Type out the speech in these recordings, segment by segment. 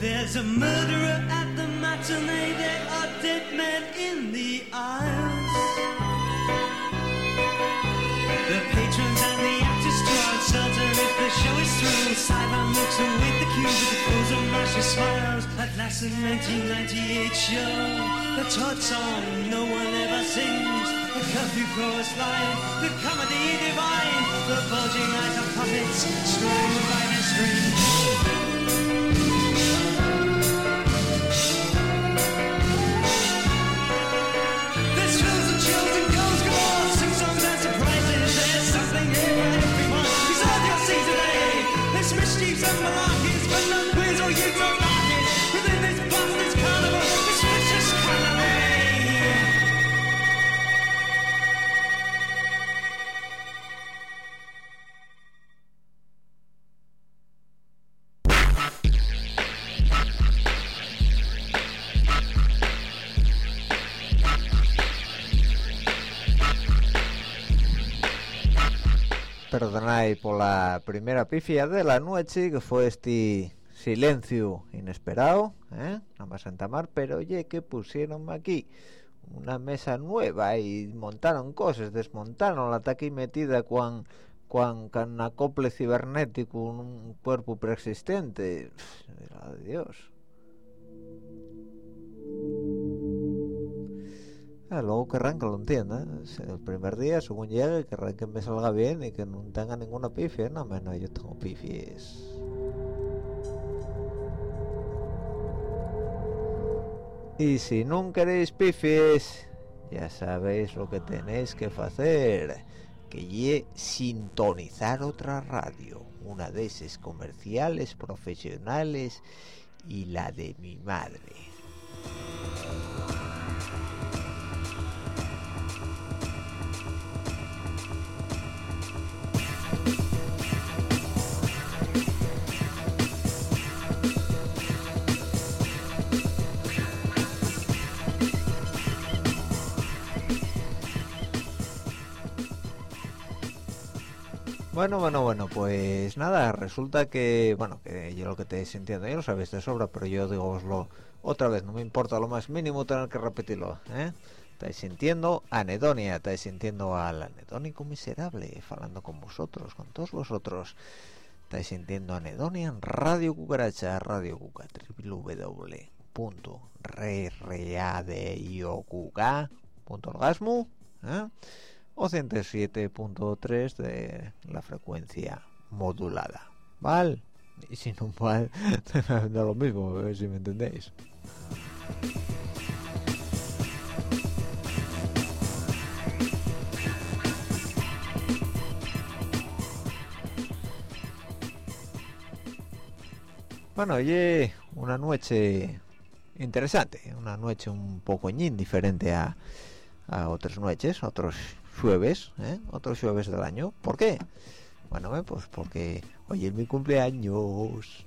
There's a murderer at the matinee. There are dead men in the aisles. The patrons and the actors draw uncertain if the show is through. Sideline looks await the cue with the frozen mercy smiles. At last, the 1998 show, the Todd song no one ever sings. The curfew chorus line, the comedy divine, the bulging eyes of puppets, strung by the strings. Perdonad por la primera pifia de la noche, que fue este silencio inesperado, ¿eh? Nada más entamar, pero oye, que pusieron aquí una mesa nueva y montaron cosas, desmontaron la aquí metida con con, con acople cibernético un cuerpo preexistente. Adiós. Ah, luego querrán que lo entienda. El primer día, según llegue, que me salga bien y que no tenga ninguna pifia. No, menos yo tengo pifies. Y si no queréis pifies, ya sabéis lo que tenéis que hacer. Que ye sintonizar otra radio. Una de esas comerciales, profesionales y la de mi madre. Bueno, bueno, bueno, pues nada, resulta que, bueno, que yo lo que te entiendo, ya lo sabéis de sobra, pero yo digoslo otra vez, no me importa lo más mínimo tener que repetirlo, ¿eh? Estáis sintiendo anedonia, estáis sintiendo al anedónico miserable, hablando con vosotros, con todos vosotros. Estáis sintiendo anedonia en Radio Cucaracha, Radio Cuca, www.rradiocuca.orgasmo, ¿eh? O 107.3 de la frecuencia modulada ¿vale? y si no vale da lo mismo a ver si me entendéis bueno oye una noche interesante una noche un poco diferente a, a otras noches otros jueves, ¿eh? otros jueves del año. ¿Por qué? Bueno, pues porque hoy es mi cumpleaños.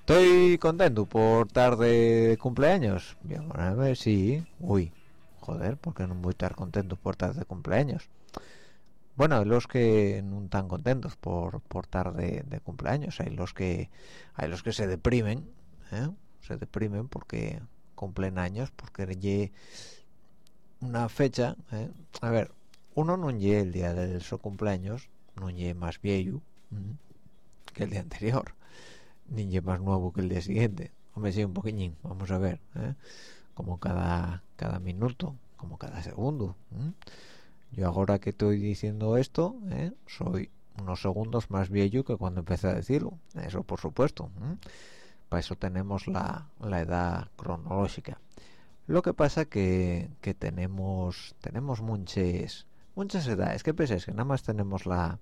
Estoy contento por tarde de cumpleaños. Bien, a ver si... Uy, joder, ¿por qué no voy a estar contento por tarde de cumpleaños? Bueno, hay los que no están contentos por, por tarde de cumpleaños. Hay los que hay los que se deprimen, ¿eh? Se deprimen porque cumplen años porque lle una fecha ¿eh? a ver uno no lle el día de su cumpleaños no lle más viejo ¿eh? que el día anterior ni lle más nuevo que el día siguiente hombre sí un poquillín vamos a ver ¿eh? como cada cada minuto como cada segundo yo ahora que estoy diciendo esto soy unos segundos más viejo que cuando empecé a decirlo eso por supuesto para eso tenemos la, la, edad cronológica lo que pasa que, que tenemos tenemos muchas muchas edades ¿qué pensáis? que nada más tenemos la,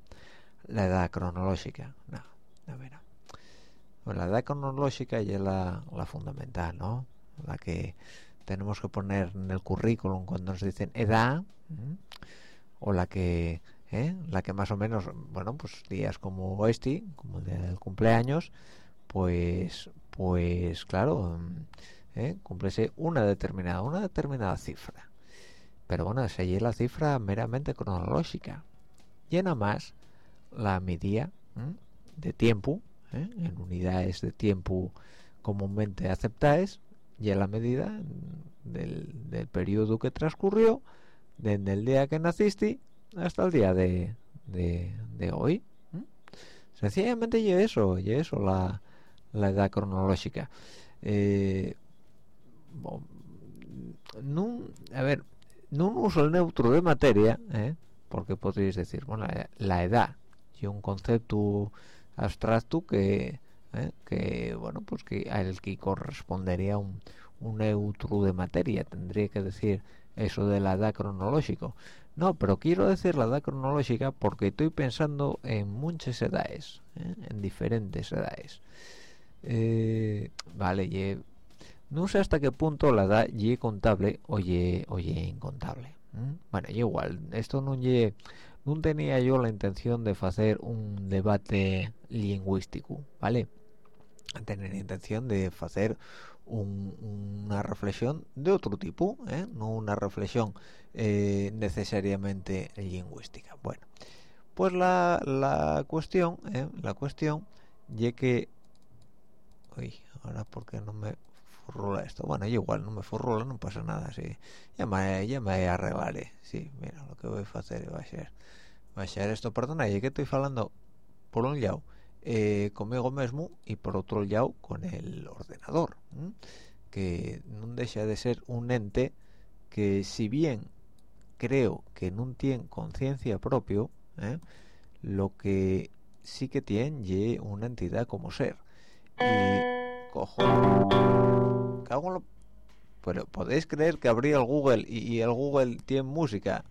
la edad cronológica no, bueno, la edad cronológica es la, la fundamental ¿no? la que tenemos que poner en el currículum cuando nos dicen edad o la que ¿eh? la que más o menos bueno pues días como este como el día del cumpleaños pues pues claro ¿eh? cúmplese una determinada una determinada cifra pero bueno esa es la cifra meramente cronológica llena más la medida de tiempo ¿eh? en unidades de tiempo comúnmente aceptáis y la medida del, del periodo que transcurrió desde el día que naciste hasta el día de, de, hoy sencillamente y eso y eso la, la edad cronológica eh, a ver no uso el neutro de materia ¿eh? porque podríais decir bueno la edad y un concepto abstracto que ¿eh? que bueno pues que al que correspondería un, un neutro de materia tendría que decir eso de la edad cronológico no pero quiero decir la edad cronológica porque estoy pensando en muchas edades ¿eh? en diferentes edades eh, vale y no sé hasta qué punto la edad y contable oye oye incontable bueno igual. Esto no ye no tenía yo la intención de hacer un debate lingüístico vale tener intención de hacer una reflexión de otro tipo ¿eh? no una reflexión eh, necesariamente lingüística. Bueno pues la, la cuestión ¿eh? la cuestión ya que uy ahora porque no me furrula esto bueno igual no me furrula no pasa nada sí. Ya me ya me sí mira lo que voy a hacer va a ser va a ser esto. Perdona y que estoy hablando por un lado eh, conmigo mismo y por otro lado con el ordenador que no deja de ser un ente que si bien creo que no tiene conciencia propio ¿eh? lo que sí que tiene es una entidad como ser y cojo. Cago pero podéis creer que abrí el Google y, el Google tiene música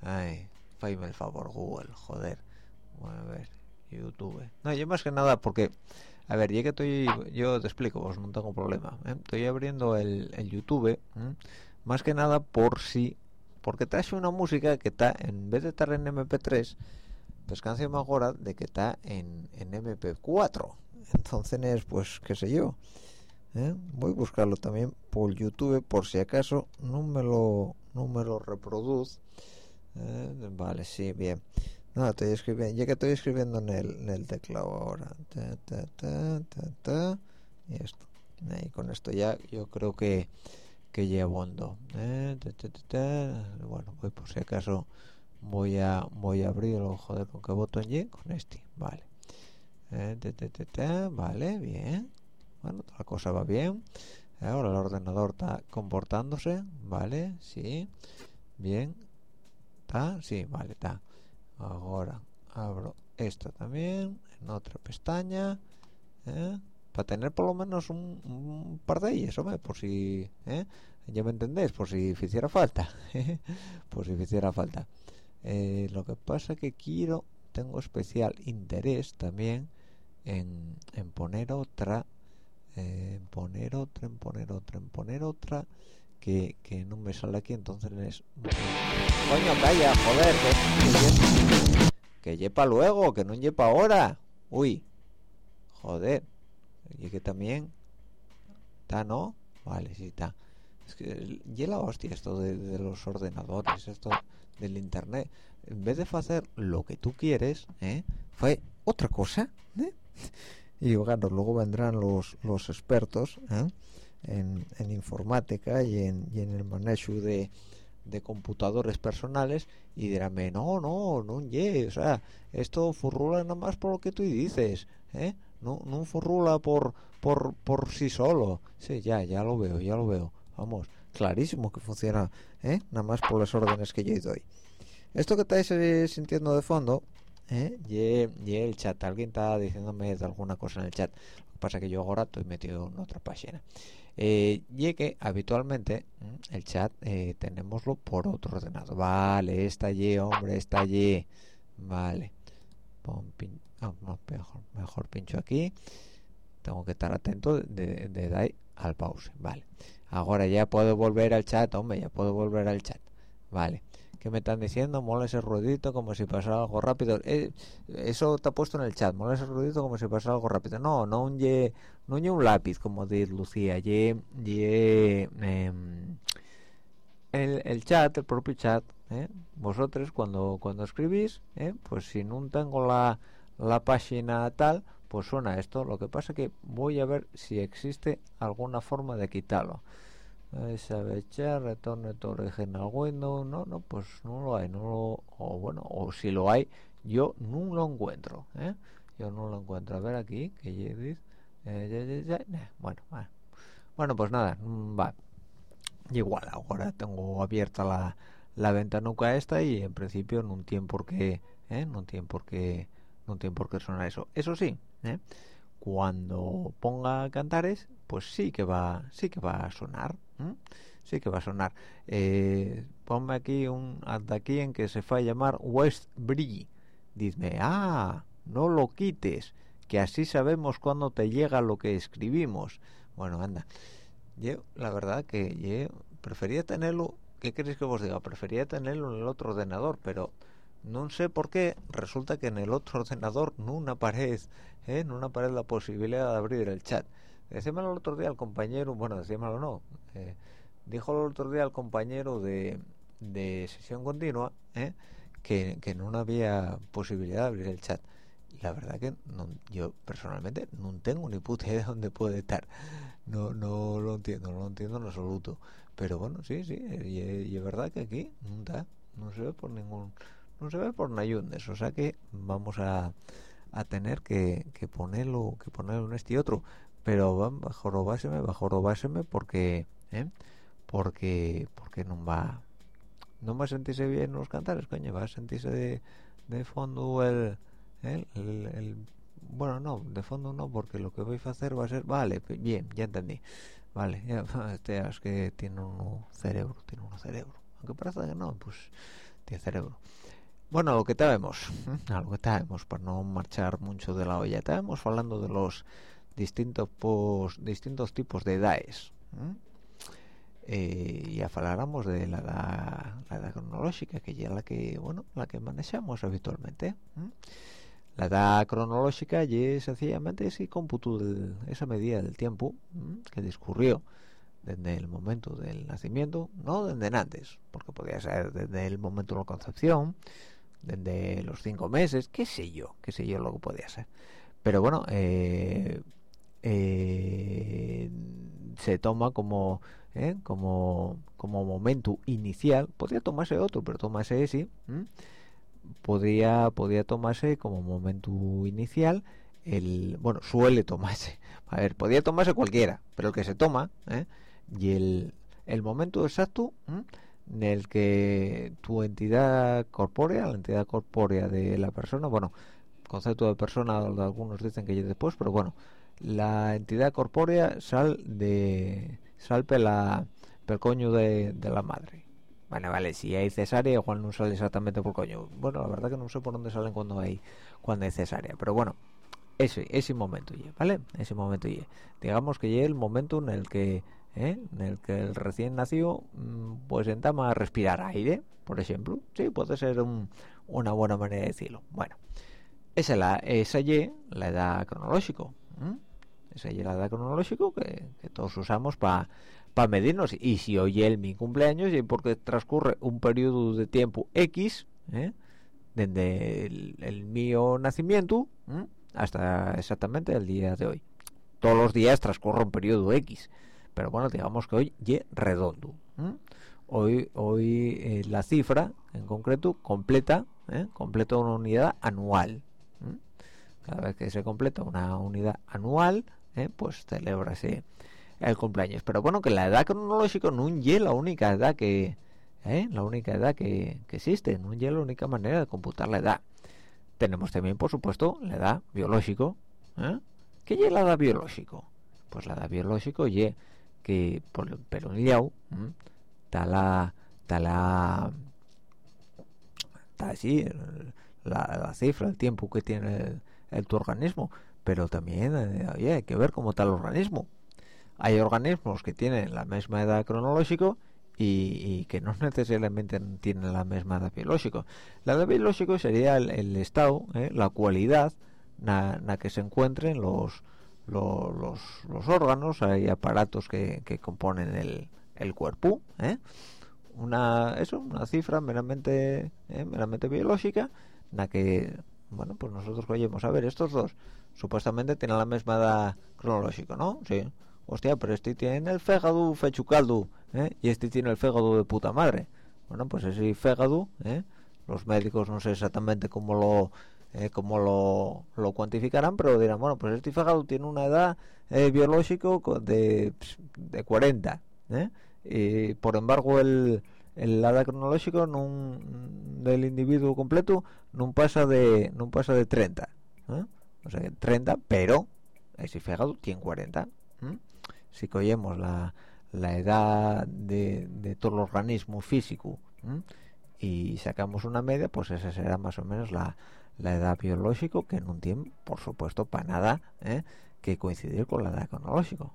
ay, fáime el favor Google joder. Bueno, a ver YouTube. No yo más que nada porque a ver ya que estoy yo te explico vos no tengo problema ¿eh? estoy abriendo el, YouTube más que nada por si porque trae una música que está en vez de estar en MP3 pues canción ahora de que está en, en MP4 entonces pues qué sé yo ¿eh? voy a buscarlo también por YouTube por si acaso no me lo no me lo reproduce ¿eh? vale sí bien no estoy escribiendo ya que estoy escribiendo en el, teclado ahora y esto y con esto ya yo creo que que llevo hondo ¿eh? bueno voy por si acaso voy a voy a abrirlo joder con qué botón y con este vale. Vale bien. Bueno la cosa va bien. Ahora el ordenador está comportándose vale sí. Bien está sí vale está. Ahora abro esto también en otra pestaña ¿eh? para tener por lo menos un, par de ellas hombre por si ¿eh? ya me entendéis por si hiciera falta por si hiciera falta eh, lo que pasa que quiero tengo especial interés también en, en poner otra en poner otra, en poner otra, en poner otra que, que no me sale aquí, entonces es... Coño, calla, joder, que, que, que luego, que no llepa ahora. Uy, joder, y que también está, ¿no? Vale, sí está. Es que y la hostia esto de, de, los ordenadores, esto del internet. En vez de hacer lo que tú quieres, ¿eh? Fue otra cosa, ¿eh? y luego vendrán los, los expertos ¿eh? en, en, informática y en, y en el manejo de, de, computadores personales y dirán no no no o sea esto furrula nada más por lo que tú dices ¿eh? no no furrula por por por sí solo sí ya ya lo veo ya lo veo vamos clarísimo que funciona ¿eh? nada más por las órdenes que yo doy. Esto que estáis eh, sintiendo de fondo ¿eh? y, el chat. Alguien está diciéndome alguna cosa en el chat. Lo que pasa que yo ahora estoy metido en otra página. Y que habitualmente el chat tenemoslo por otro ordenador. Vale está allí hombre está allí vale. Ah, mejor, mejor pincho aquí. Tengo que estar atento de, de dar al pause. Vale ahora ya puedo volver al chat hombre ya puedo volver al chat. Vale. Que me están diciendo mola ese ruidito como si pasara algo rápido. Eh, eso está puesto en el chat mola ese ruidito como si pasara algo rápido. No no un ye, no un lápiz como dice Lucía. Ye, ye em, el, el chat el propio chat ¿eh? vosotros cuando cuando escribís ¿eh? pues si no tengo la, la página tal pues suena esto. Lo que pasa que voy a ver si existe alguna forma de quitarlo. Echar retorno tu original window no no pues no lo hay no lo o bueno o si lo hay yo no lo encuentro ¿eh? yo no lo encuentro. A ver aquí que dice eh, bueno bueno pues nada mm, va. Igual ahora tengo abierta la la ventanuca esta y en principio no tiene por qué ¿eh? no tiene por qué no tiene por qué sonar eso. Eso sí ¿eh? cuando ponga cantares pues sí que va sí que va a sonar sí que va a sonar. Eh, ponme aquí un hasta aquí en que se fue a llamar West Bridge. Dime ah no lo quites que así sabemos cuándo te llega lo que escribimos bueno anda. Yo la verdad que yo prefería tenerlo ¿qué queréis que os diga? prefería tenerlo en el otro ordenador pero no sé por qué resulta que en el otro ordenador no aparece ¿eh? no aparece la posibilidad de abrir el chat decíamelo el otro día al compañero bueno decíamelo no eh, dijo el otro día al compañero de, de sesión continua ¿eh? que, que no había posibilidad de abrir el chat la verdad que no, yo personalmente no tengo ni puta idea de dónde puede estar no no lo entiendo no lo entiendo en absoluto pero bueno sí sí y, es verdad que aquí no está no se ve por ningún no se ve por nayundes o sea que vamos a, a tener que, que ponerlo que ponerlo en este y otro. Pero van bajo robáseme bajo robáseme porque ¿eh? porque porque no va no va a sentirse bien los cantares coño va a sentirse de, de fondo el el, bueno no de fondo no porque lo que voy a hacer va a ser vale bien ya entendí. Vale ya este es que tiene un cerebro tiene un cerebro. Aunque parece que no pues tiene cerebro bueno lo que vemos algo que sabemos para no marchar mucho de la olla. Estábamos hablando de los distintos distintos tipos de edades eh, ya habláramos de la edad, cronológica que ya la que bueno la que manejamos habitualmente la edad cronológica y sencillamente ese cómputo esa medida del tiempo que discurrió desde el momento del nacimiento, no desde antes, porque podía ser desde el momento de la concepción, desde los cinco meses, qué sé yo, qué sé yo lo que podía ser. Pero bueno, eh, eh, se toma como, eh, como como momento inicial, podría tomarse otro, pero tomarse ese podría podría tomarse como momento inicial el bueno suele tomarse a ver podría tomarse cualquiera pero el que se toma ¿eh? y el, el momento exacto en el que tu entidad corpórea la entidad corpórea de la persona bueno concepto de persona algunos dicen que ya después pero bueno la entidad corpórea sal de sal pela pel coño de, de la madre Vale, vale, si hay cesárea igual no sale exactamente por coño. Bueno, la verdad que no sé por dónde salen cuando hay cuando hay cesárea, pero bueno, ese ese momento ya, ¿vale? Ese momento ya. Digamos que ya el momento en el que ¿eh? en el que el recién nacido mm, pues entama a respirar aire, por ejemplo. Sí, puede ser una buena manera de decirlo. Bueno, esa es la esa y la edad cronológica. Esa y la edad cronológica que, todos usamos para para medirnos y si hoy es mi cumpleaños y porque transcurre un periodo de tiempo X ¿eh? desde el, mío nacimiento hasta exactamente el día de hoy todos los días transcurre un periodo X pero bueno digamos que hoy es redondo hoy hoy eh, la cifra en concreto completa ¿eh? completa una unidad anual cada vez que se completa una unidad anual ¿eh? pues celebrase el cumpleaños pero bueno que la edad cronológica no es la única edad que ¿eh? la única edad que, existe no es la única manera de computar la edad tenemos también por supuesto la edad biológico. ¿qué es la edad biológico? pues la edad biológico y que por pero en está la está la está así la, cifra el tiempo que tiene el, tu organismo pero también eh, hay que ver cómo está el organismo hay organismos que tienen la misma edad cronológica y, que no necesariamente tienen la misma edad biológica. La edad biológica sería el, estado, ¿eh? la cualidad en la que se encuentren los, los, los, órganos, hay aparatos que, que componen el, el cuerpo. ¿eh? una eso una cifra meramente eh, meramente biológica en la que bueno pues nosotros cogemos a ver estos dos supuestamente tienen la misma edad cronológica no sí hostia pero este tiene el fégado fechucaldo ¿eh? y este tiene el fégado de puta madre bueno pues ese fégado ¿eh? los médicos no sé exactamente cómo lo eh, cómo lo, lo, cuantificarán pero dirán bueno pues este fégado tiene una edad eh, biológica de, de 40 ¿eh? y por embargo el, el edad cronológico del individuo completo no pasa de no pasa de 30 o sea 30 pero ese fégado tiene 40 si cogemos la, la edad de, todo el organismo físico y sacamos una media pues esa será más o menos la, la edad biológica que no tiene por supuesto para nada ¿eh? que coincidir con la edad cronológica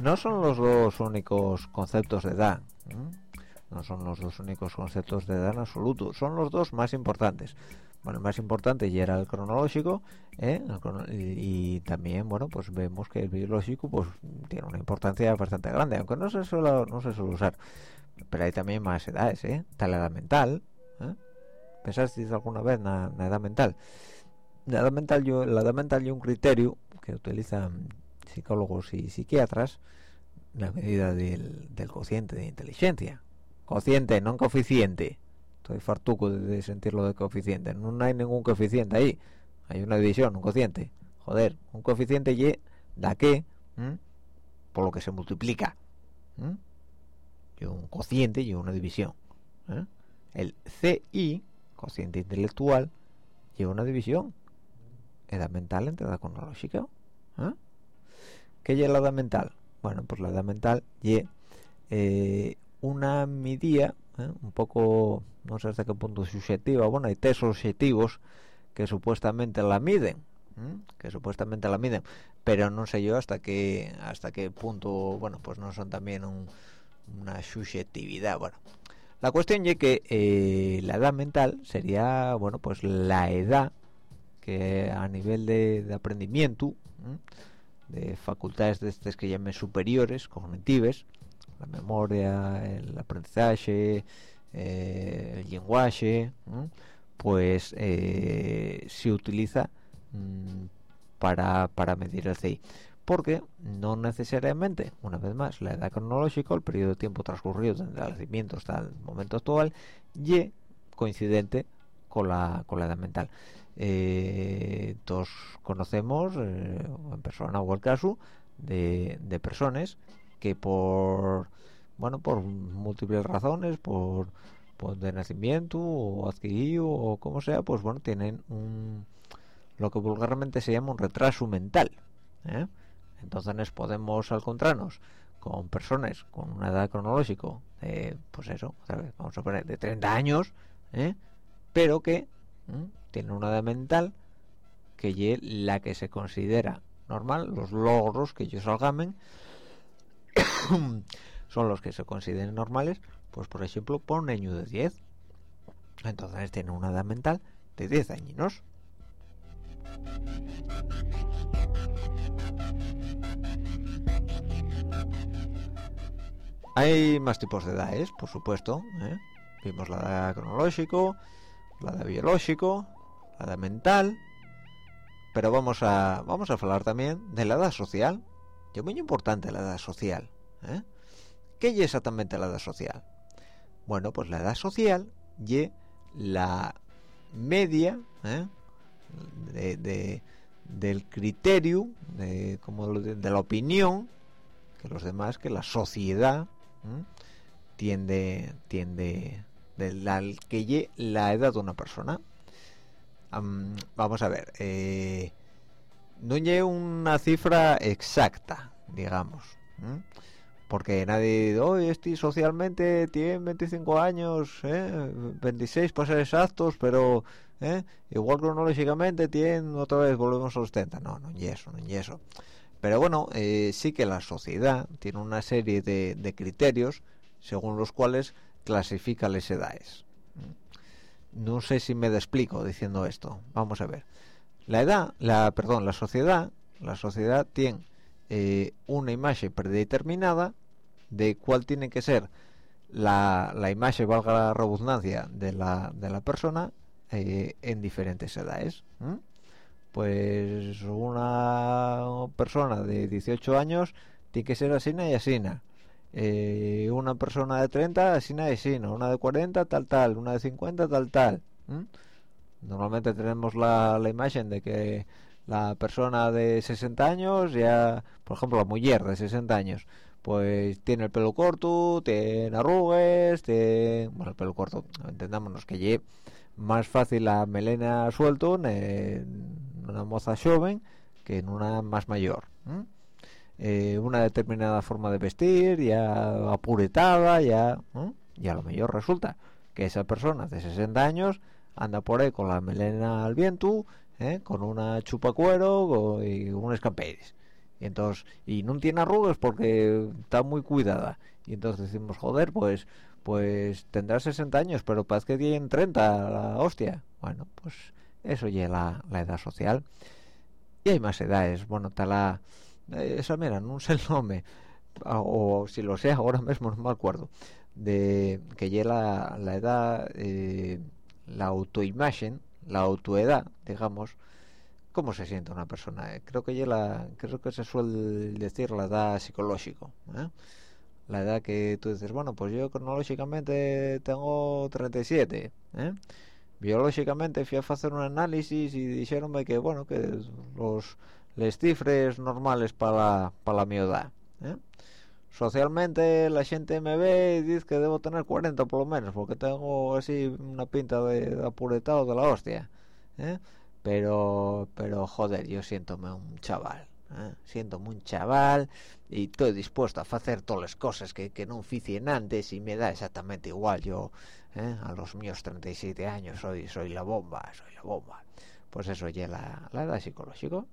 no son los dos únicos conceptos de edad no son los dos únicos conceptos de edad en absoluto son los dos más importantes bueno el más importante ya era el cronológico ¿eh? y, también bueno pues vemos que el biológico pues tiene una importancia bastante grande aunque no se suele no se suele usar pero hay también más edades ¿eh? está la edad mental ¿eh? pensasteis alguna vez en la, edad mental la edad mental yo la edad mental y un criterio que utilizan psicólogos y psiquiatras la medida del, del cociente de inteligencia cociente no coeficiente estoy fartuco de sentirlo de coeficiente no hay ningún coeficiente ahí hay una división un cociente joder un coeficiente y da que por lo que se multiplica y un cociente y una división ¿eh? el CI cociente intelectual lleva una división edad mental entre edad cronológica ¿eh? ¿qué lleva la edad mental? bueno pues la edad mental y eh, una medida ¿eh? un poco no sé hasta qué punto subjetiva. Bueno hay test objetivos que supuestamente la miden que supuestamente la miden pero no sé yo hasta qué hasta qué punto bueno pues no son también una subjetividad. Bueno la cuestión es que eh, la edad mental sería bueno pues la edad que a nivel de, de aprendimiento de facultades de estas que llamen superiores cognitivas la memoria, el aprendizaje, eh, el lenguaje, pues eh, se utiliza mm, para, para medir el CI. Porque no necesariamente, una vez más, la edad cronológica, el periodo de tiempo transcurrido desde el nacimiento hasta el momento actual, y coincidente con la, con la edad mental. Eh, todos conocemos, en persona o el caso, de, de personas que por bueno por múltiples razones por, por de nacimiento o adquirido o como sea pues bueno tienen un lo que vulgarmente se llama un retraso mental ¿eh? entonces podemos encontrarnos con personas con una edad cronológica de pues eso vamos a poner de 30 años ¿eh? pero que tienen una edad mental que la que se considera normal los logros que ellos algamen son los que se consideren normales, pues por ejemplo por un niño de 10. Entonces tiene una edad mental de 10 años. Hay más tipos de edades, por supuesto. ¿eh? Vimos la edad cronológico, la edad biológico, la edad mental. Pero vamos a vamos a hablar también de la edad social, es muy importante la edad social. ¿eh? ¿Qué es exactamente la edad social? Bueno, pues la edad social y la media ¿eh? de, del criterio, de, la opinión que los demás, que la sociedad ¿eh? tiende, tiende de la, que la edad de una persona. vamos a ver, no hay una cifra exacta, digamos porque nadie hoy este socialmente tiene 25 años ¿eh? 26 para ser exactos pero ¿eh? igual cronológicamente tiene otra vez volvemos a los 70 no no y eso no y eso. Pero bueno eh, sí que la sociedad tiene una serie de, criterios según los cuales clasifica las edades no sé si me explico diciendo esto. Vamos a ver la edad la perdón la sociedad la sociedad tiene eh, una imagen predeterminada de cuál tiene que ser la, la imagen valga la redundancia de la, de la persona eh, en diferentes edades pues una persona de 18 años tiene que ser asina y asina. Eh, una persona de 30 asina y asina. Una de 40 tal tal. Una de 50 tal tal normalmente tenemos la, imagen de que la persona de 60 años ya por ejemplo la mujer de 60 años pues tiene el pelo corto tiene arrugues tiene bueno el pelo corto entendámonos que lleve más fácil la melena suelto en una moza joven que en una más mayor eh, una determinada forma de vestir ya apuretada ya y a lo mejor resulta que esa persona de 60 años anda por ahí con la melena al viento ¿eh? con una chupa cuero y un escaperis y entonces y no tiene arrugas porque está muy cuidada. Y entonces decimos joder pues pues tendrá 60 años pero parece que tiene 30 la hostia bueno pues eso ya la, la edad social. Y hay más edades. Bueno está la eh, esa mira no sé el nombre o, si lo sé ahora mismo no me acuerdo de que ya la, la edad eh, la autoimagen la autoedad digamos cómo se siente una persona eh, creo que ya la creo que se suele decir la edad psicológico la edad que tú dices bueno pues yo cronológicamente tengo 37 ¿eh? biológicamente fui a hacer un análisis y dijeronme que bueno que los les cifres normales para para mi edad ¿eh? Socialmente la gente me ve y dice que debo tener 40 por lo menos porque tengo así una pinta de, apuretado de la hostia ¿eh? pero pero joder yo siéntome un chaval ¿eh? siéntome un chaval y estoy dispuesto a hacer todas las cosas que, que no hice antes y me da exactamente igual yo ¿eh? a los míos 37 años soy soy la bomba soy la bomba pues eso ya la, la edad psicológico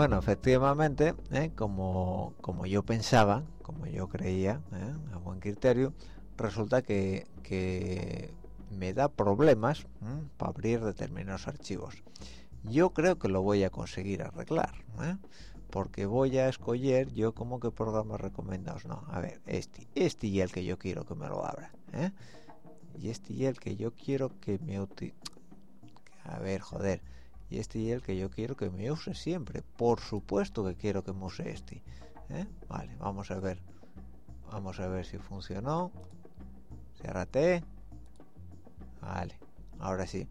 bueno efectivamente ¿eh? como, como yo pensaba como yo creía ¿eh? a buen criterio resulta que, que me da problemas para abrir determinados archivos yo creo que lo voy a conseguir arreglar ¿eh? porque voy a escoger yo como que programas recomendados no a ver este este y el que yo quiero que me lo abra y este y el que yo quiero que me a ver joder y este y el que yo quiero que me use siempre. Por supuesto que quiero que me use este ¿eh? vale vamos a ver. Vamos a ver si funcionó. Cerrate vale ahora sí.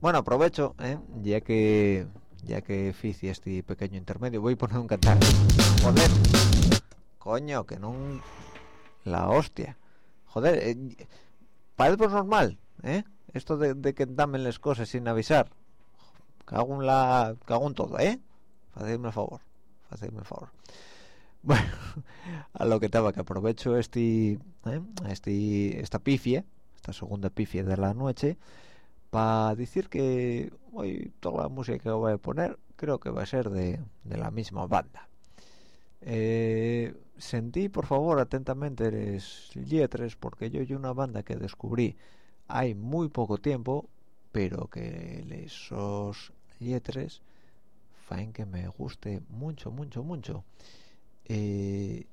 Bueno aprovecho ¿eh? ya que ya que hice este pequeño intermedio voy a poner un cantar. Joder. Coño que no la hostia. Joder eh, parece normal ¿eh? esto de, de que damen las cosas sin avisar cago en la cago en todo eh hacedme el favor hacedme el favor. Bueno a lo que estaba que aprovecho este, ¿eh? este esta pifia esta segunda pifia de la noche para decir que hoy toda la música que voy a poner creo que va a ser de, de la misma banda. Eh, sentí por favor atentamente las letras porque yo y una banda que descubrí hay muy poco tiempo pero que esos letras faen que me guste mucho mucho mucho. Eh,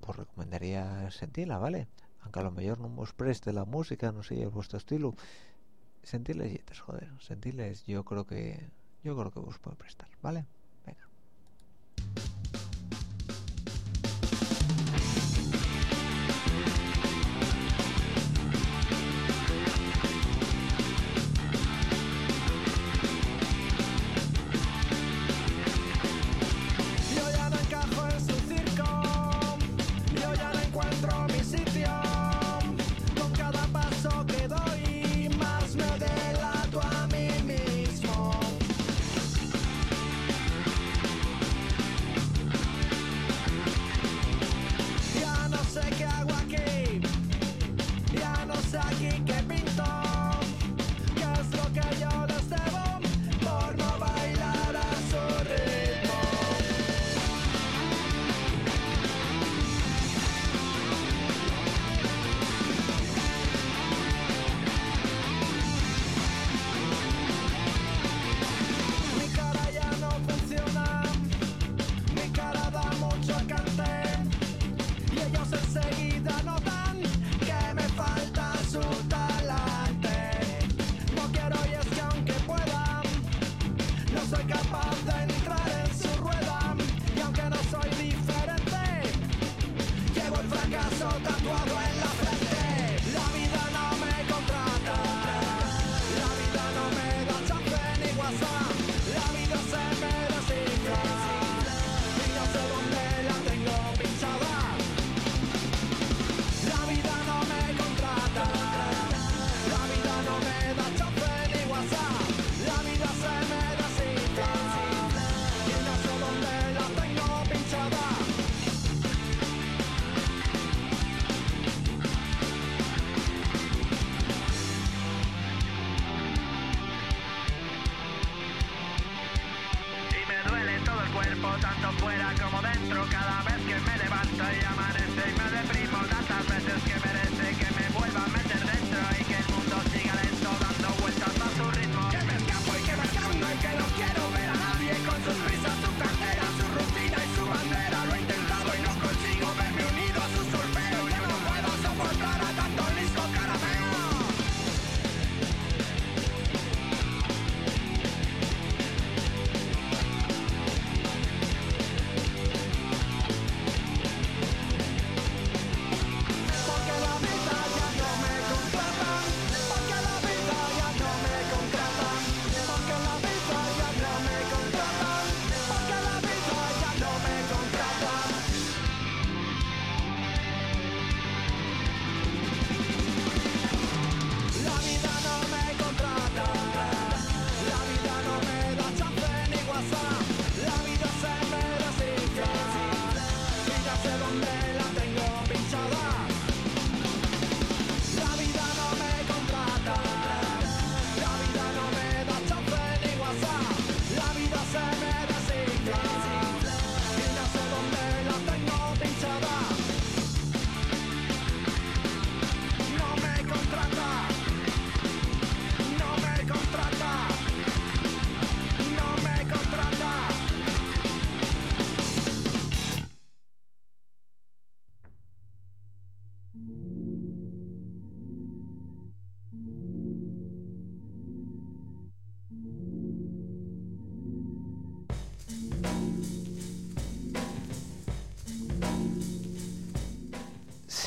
pues recomendaría sentirla vale aunque a lo mejor no os preste la música no sé vuestro estilo. Sentirles letras joder. Sentirles yo creo que yo creo que os puedo prestar vale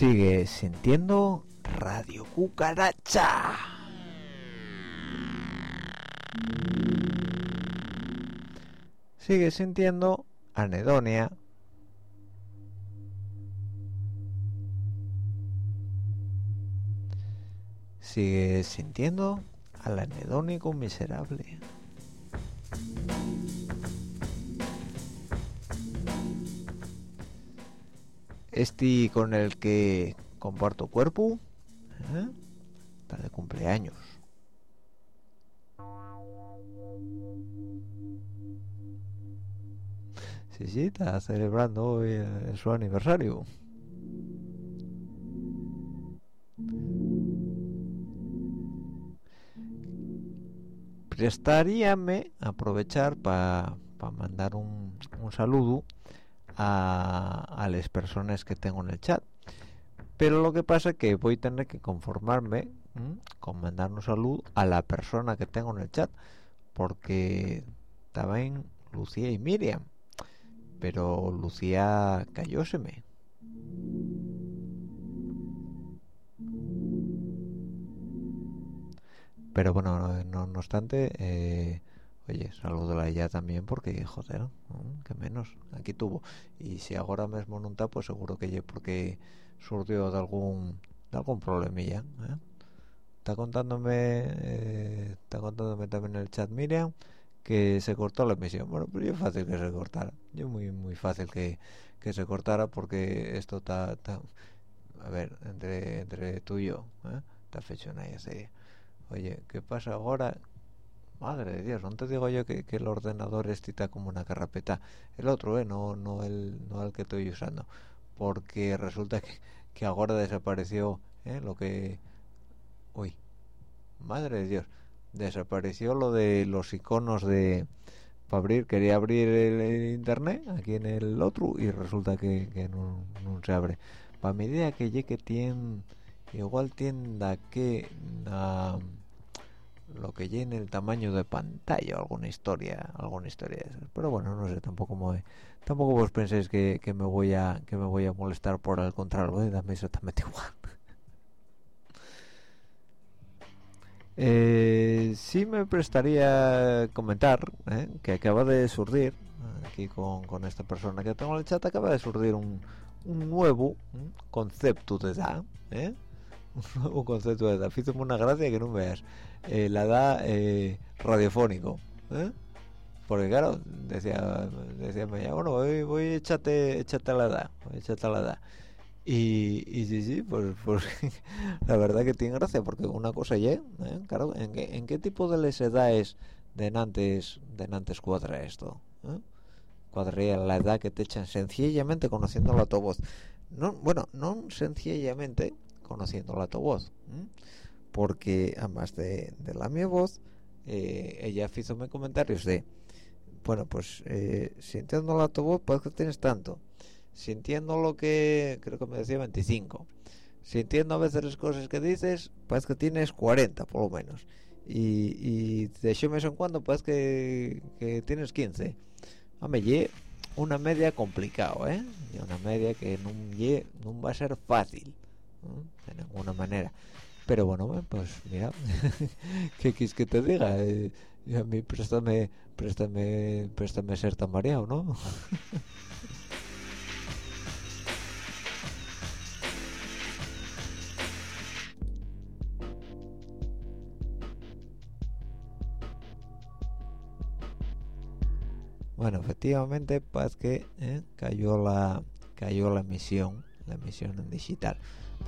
sigue sintiendo Radio Cucaracha. Sigue sintiendo anedonia. Sigue sintiendo al anedónico miserable. Este con el que comparto cuerpo ¿eh? está de cumpleaños sí, sí, está celebrando hoy su aniversario prestaríame aprovechar para mandar un, un saludo a, las personas que tengo en el chat. Pero lo que pasa es que voy a tener que conformarme con mandar un saludo a la persona que tengo en el chat porque estaban Lucía y Miriam. Pero Lucía cayóseme pero bueno no, obstante eh, oye saludo a ella también porque joder que menos. Aquí tuvo. Y si ahora mismo no está pues seguro que porque surgió de algún de algún problemilla ¿eh? está contándome eh, está contándome también en el chat Miriam que se cortó la emisión. Bueno pero es fácil que se cortara. Yo muy muy fácil que, que se cortara porque esto está, a ver entre entre tú y yo ¿eh? está fecho en ella serie oye qué pasa ahora madre de Dios, no te digo yo que, el ordenador está como una carrapeta, el otro, ¿eh? no, no, el, no el que estoy usando, porque resulta que, ahora desapareció ¿eh? lo que... Uy, madre de Dios, desapareció lo de los iconos de... Para abrir, quería abrir el, internet aquí en el otro y resulta que, no, se abre. Para medida que llegue tiene, igual tienda que lo que llene el tamaño de pantalla alguna historia alguna historia de esas pero bueno no sé tampoco tampoco vos penséis que, que, me voy a que me voy a molestar por el contrario ¿eh? dame exactamente igual eh, sí me prestaría comentar ¿eh? que acaba de surgir aquí con, con, esta persona que tengo en el chat acaba de surgir un, un nuevo concepto de edad ¿eh? un concepto de edad fíjate una gracia que no veas eh, la edad eh, radiofónico ¿eh? porque claro decía decía bueno voy, voy echate echate la edad voy echate la edad y, y sí sí pues, pues la verdad que tiene gracia porque una cosa ya claro ¿en qué, en qué tipo de les edades de nantes de nantes cuadra esto cuadra la edad que te echan sencillamente conociendo la tu voz no bueno no sencillamente conociendo la tu voz porque además de, la mi voz eh, ella hizo comentarios de bueno pues eh, sintiendo la tu voz pues que tienes tanto. Sintiendo lo que creo que me decía 25 sintiendo a veces las cosas que dices pues que tienes 40 por lo menos. Y, y de vez en cuando pues que, que tienes 15 hombre una media complicado eh una media que no, no va a ser fácil de ninguna manera pero bueno pues mira qué quieres que te diga eh, a mí préstame préstame préstame ser tan mareado no bueno efectivamente pues que eh, cayó la cayó la emisión la emisión en digital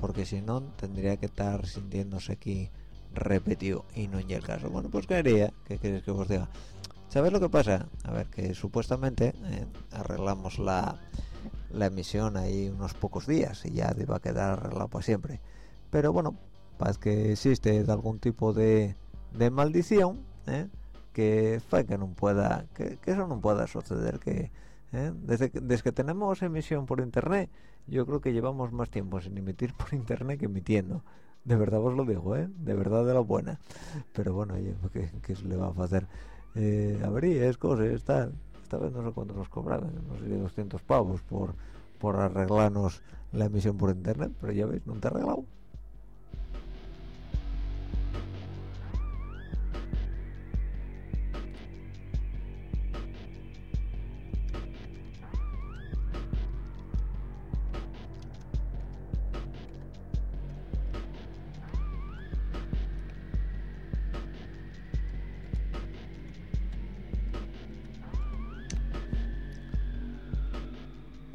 porque si no tendría que estar sintiéndose aquí repetido y no en el caso bueno pues qué haría qué queréis que os diga ¿sabes lo que pasa? a ver que supuestamente eh, arreglamos la, la emisión ahí unos pocos días y ya iba a quedar arreglado para siempre pero bueno parece que existe algún tipo de, de maldición ¿eh? que que no pueda que, eso no pueda suceder que ¿eh? desde, desde que tenemos emisión por internet yo creo que llevamos más tiempo sin emitir por internet que emitiendo. De verdad os lo digo ¿eh? de verdad de la buena. Pero bueno oye, ¿qué, se le va a hacer eh, es cosas tal. Esta vez no sé cuánto nos cobraban no sé 200 pavos por por arreglarnos la emisión por internet pero ya veis no te ha arreglado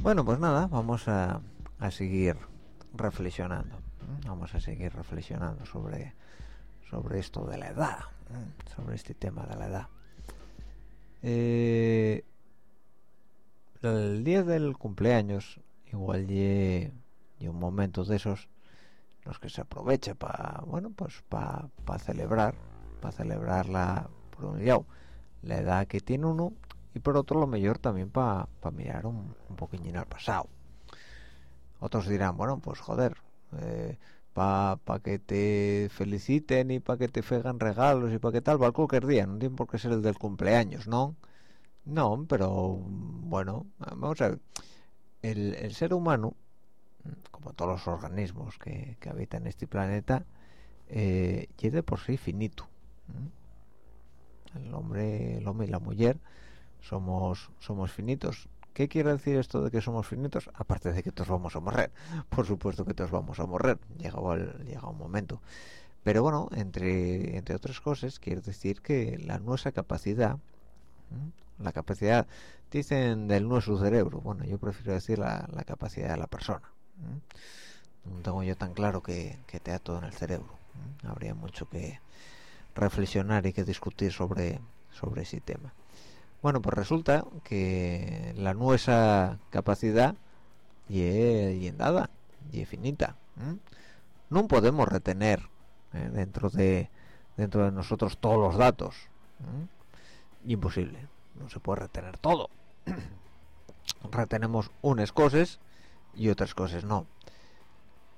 Bueno, pues nada, vamos a, seguir reflexionando. Vamos a seguir reflexionando sobre, sobre esto de la edad, sobre este tema de la edad. Eh, el día del cumpleaños, igual y, un momento de esos los que se aprovecha para, bueno, pues para celebrar, para celebrar la, por un lado, la edad que tiene uno y por otro lo mejor también para mirar un, un poquillín al pasado otros dirán bueno pues joder eh, para pa que te feliciten y para que te fegan regalos y para que tal, va cualquier día, no tiene por qué ser el del cumpleaños, ¿no? No, pero bueno, vamos a ver, el, ser humano, como todos los organismos que, habitan este planeta, eh, por sí finito. El hombre, el hombre y la mujer somos somos finitos ¿Qué quiere decir esto de que somos finitos? Aparte de que todos vamos a morir. Por supuesto que todos vamos a morir. Llega, llega un momento. Pero bueno, entre, entre otras cosas, quiere decir que la nuestra capacidad, la capacidad, dicen del nuestro cerebro. Bueno, yo prefiero decir la, capacidad de la persona. No tengo yo tan claro que, que te da todo en el cerebro. Habría mucho que reflexionar y que discutir sobre, sobre ese tema. Bueno, pues resulta que la nuestra capacidad y es y finita. No podemos retener eh, dentro de dentro de nosotros todos los datos. Imposible. No se puede retener todo. Retenemos unas cosas y otras cosas no.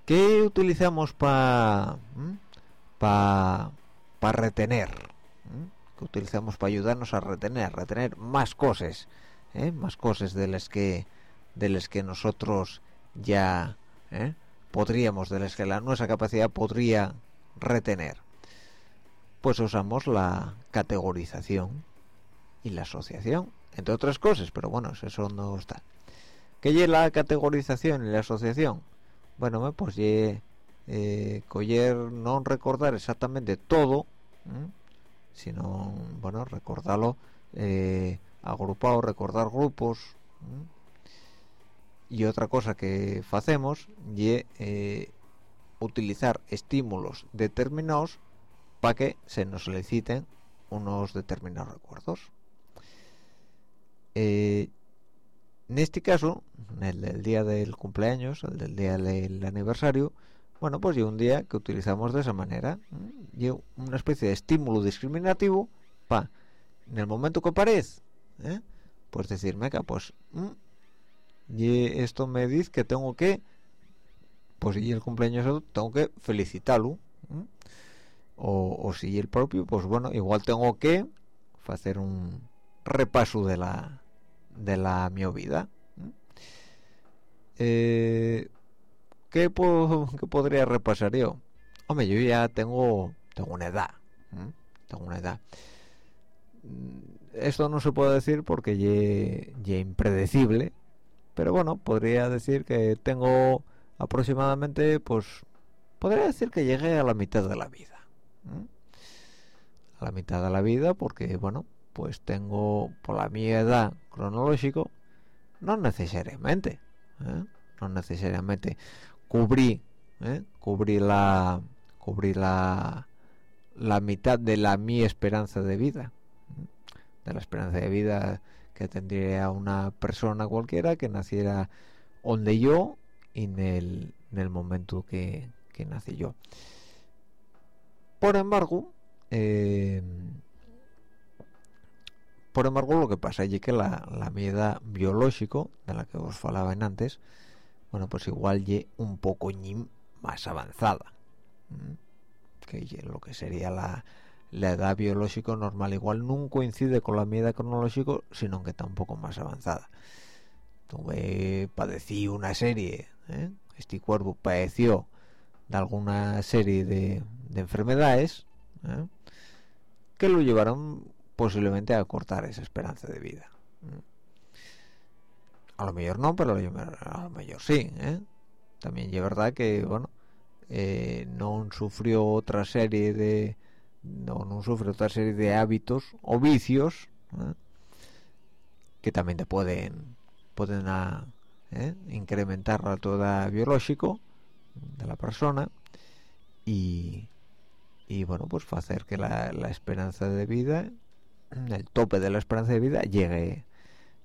¿Qué utilizamos para para retener que utilizamos para ayudarnos a retener retener más cosas ¿eh? más cosas de las que de las que nosotros ya ¿eh? podríamos de las que la nuestra capacidad podría retener pues usamos la categorización y la asociación entre otras cosas pero bueno eso no está ¿qué es la categorización y la asociación? bueno pues ye eh, coger no recordar exactamente todo sino bueno recordarlo eh, agrupado recordar grupos y otra cosa que hacemos y eh, utilizar estímulos determinados para que se nos soliciten unos determinados recuerdos. Eh, en este caso el del día del cumpleaños el del día del aniversario bueno pues y un día que utilizamos de esa manera y una especie de estímulo discriminativo para en el momento que aparece ¿eh? pues decirme que pues y esto me dice que tengo que pues y el cumpleaños tengo que felicitarlo o, o, si el propio pues bueno igual tengo que hacer un repaso de la de la mi vida eh, ¿qué, podría repasar yo? Hombre, yo ya tengo tengo una edad tengo una edad esto no se puede decir porque ya impredecible pero bueno podría decir que tengo aproximadamente pues podría decir que llegué a la mitad de la vida a la mitad de la vida porque bueno pues tengo por la mi edad cronológico no necesariamente ¿eh? no necesariamente cubrí ¿eh? cubrí la cubrí la la mitad de la mi esperanza de vida de la esperanza de vida que tendría una persona cualquiera que naciera donde yo y en el, en el momento que, que nací yo por embargo eh, por embargo lo que pasa es que la, la mi edad biológico de la que os falaba antes bueno pues igual ye un poco más avanzada que lo que sería la, edad biológica normal igual no coincide con la edad cronológica sino que está un poco más avanzada tuve padecí una serie ¿eh? este cuerpo padeció de alguna serie de, enfermedades ¿eh? que lo llevaron posiblemente a cortar esa esperanza de vida a lo mejor no pero a lo mejor sí ¿eh? también es verdad que bueno eh, no sufrió otra serie de no, no sufre otra serie de hábitos o vicios ¿eh? que también te pueden pueden a, incrementar la toda biológico de la persona y, y bueno pues hacer que la, la esperanza de vida el tope de la esperanza de vida llegue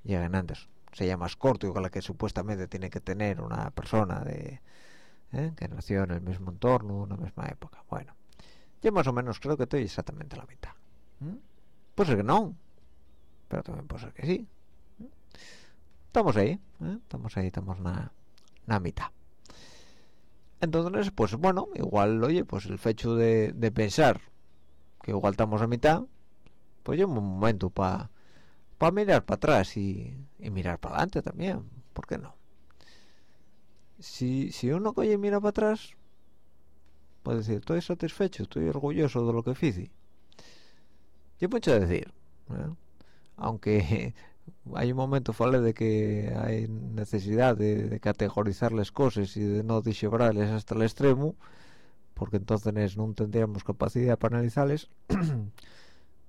lleguen antes sea más corto que la que supuestamente tiene que tener una persona de ¿eh? que nació en el mismo entorno, en la misma época. Bueno, yo más o menos creo que estoy exactamente a la mitad. Puede ser que no, pero también puede ser que sí. Estamos ahí, ¿eh? estamos ahí, estamos en la mitad. Entonces, pues bueno, igual, oye, pues el hecho de, de pensar que igual estamos a mitad, pues yo un momento para para mirar para atrás y, mirar para adelante también ¿por qué no? si, si uno coge mira para atrás puede decir estoy satisfecho estoy orgulloso de lo que hice yo mucho decir ¿eh? aunque hay un momento fale de que hay necesidad de, categorizar las cosas y de no dishebrarles hasta el extremo porque entonces no tendríamos capacidad para analizarles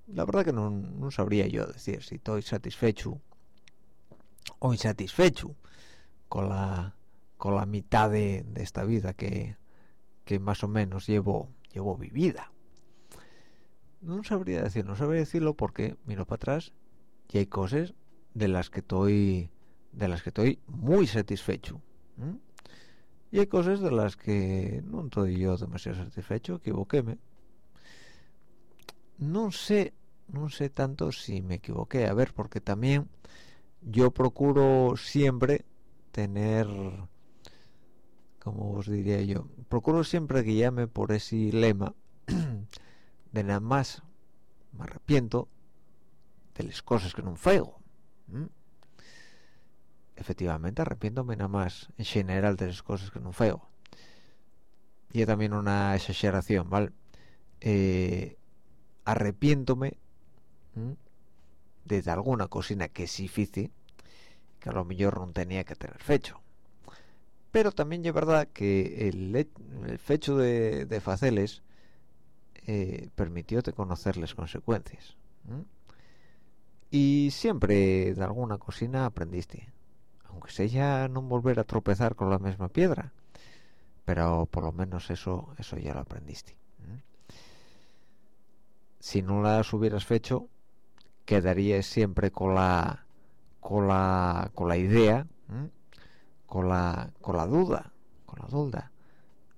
la verdad que no, sabría yo decir si estoy satisfecho o insatisfecho con la con la mitad de, esta vida que, que, más o menos llevo llevo vivida. No sabría decir no sabría decirlo porque miro para atrás y hay cosas de las que estoy de las que estoy muy satisfecho y hay cosas de las que no estoy yo demasiado satisfecho equivoquéme no sé no sé tanto si me equivoqué. A ver porque también yo procuro siempre tener como os diría yo procuro siempre guiarme por ese lema. De nada más me arrepiento de las cosas que no fego efectivamente arrepiéntome nada más en general de las cosas que no fego y también una exageración ¿vale? Eh, arrepiéntome de alguna cocina que sí hice que a lo mejor no tenía que tener fecho. Pero también es verdad que el, el fecho de, de faceles eh, permitió te conocer las consecuencias y siempre de alguna cocina aprendiste aunque sea no volver a tropezar con la misma piedra pero por lo menos eso eso ya lo aprendiste si no las hubieras hecho quedarías siempre con la con la con la idea con la con la duda con la duda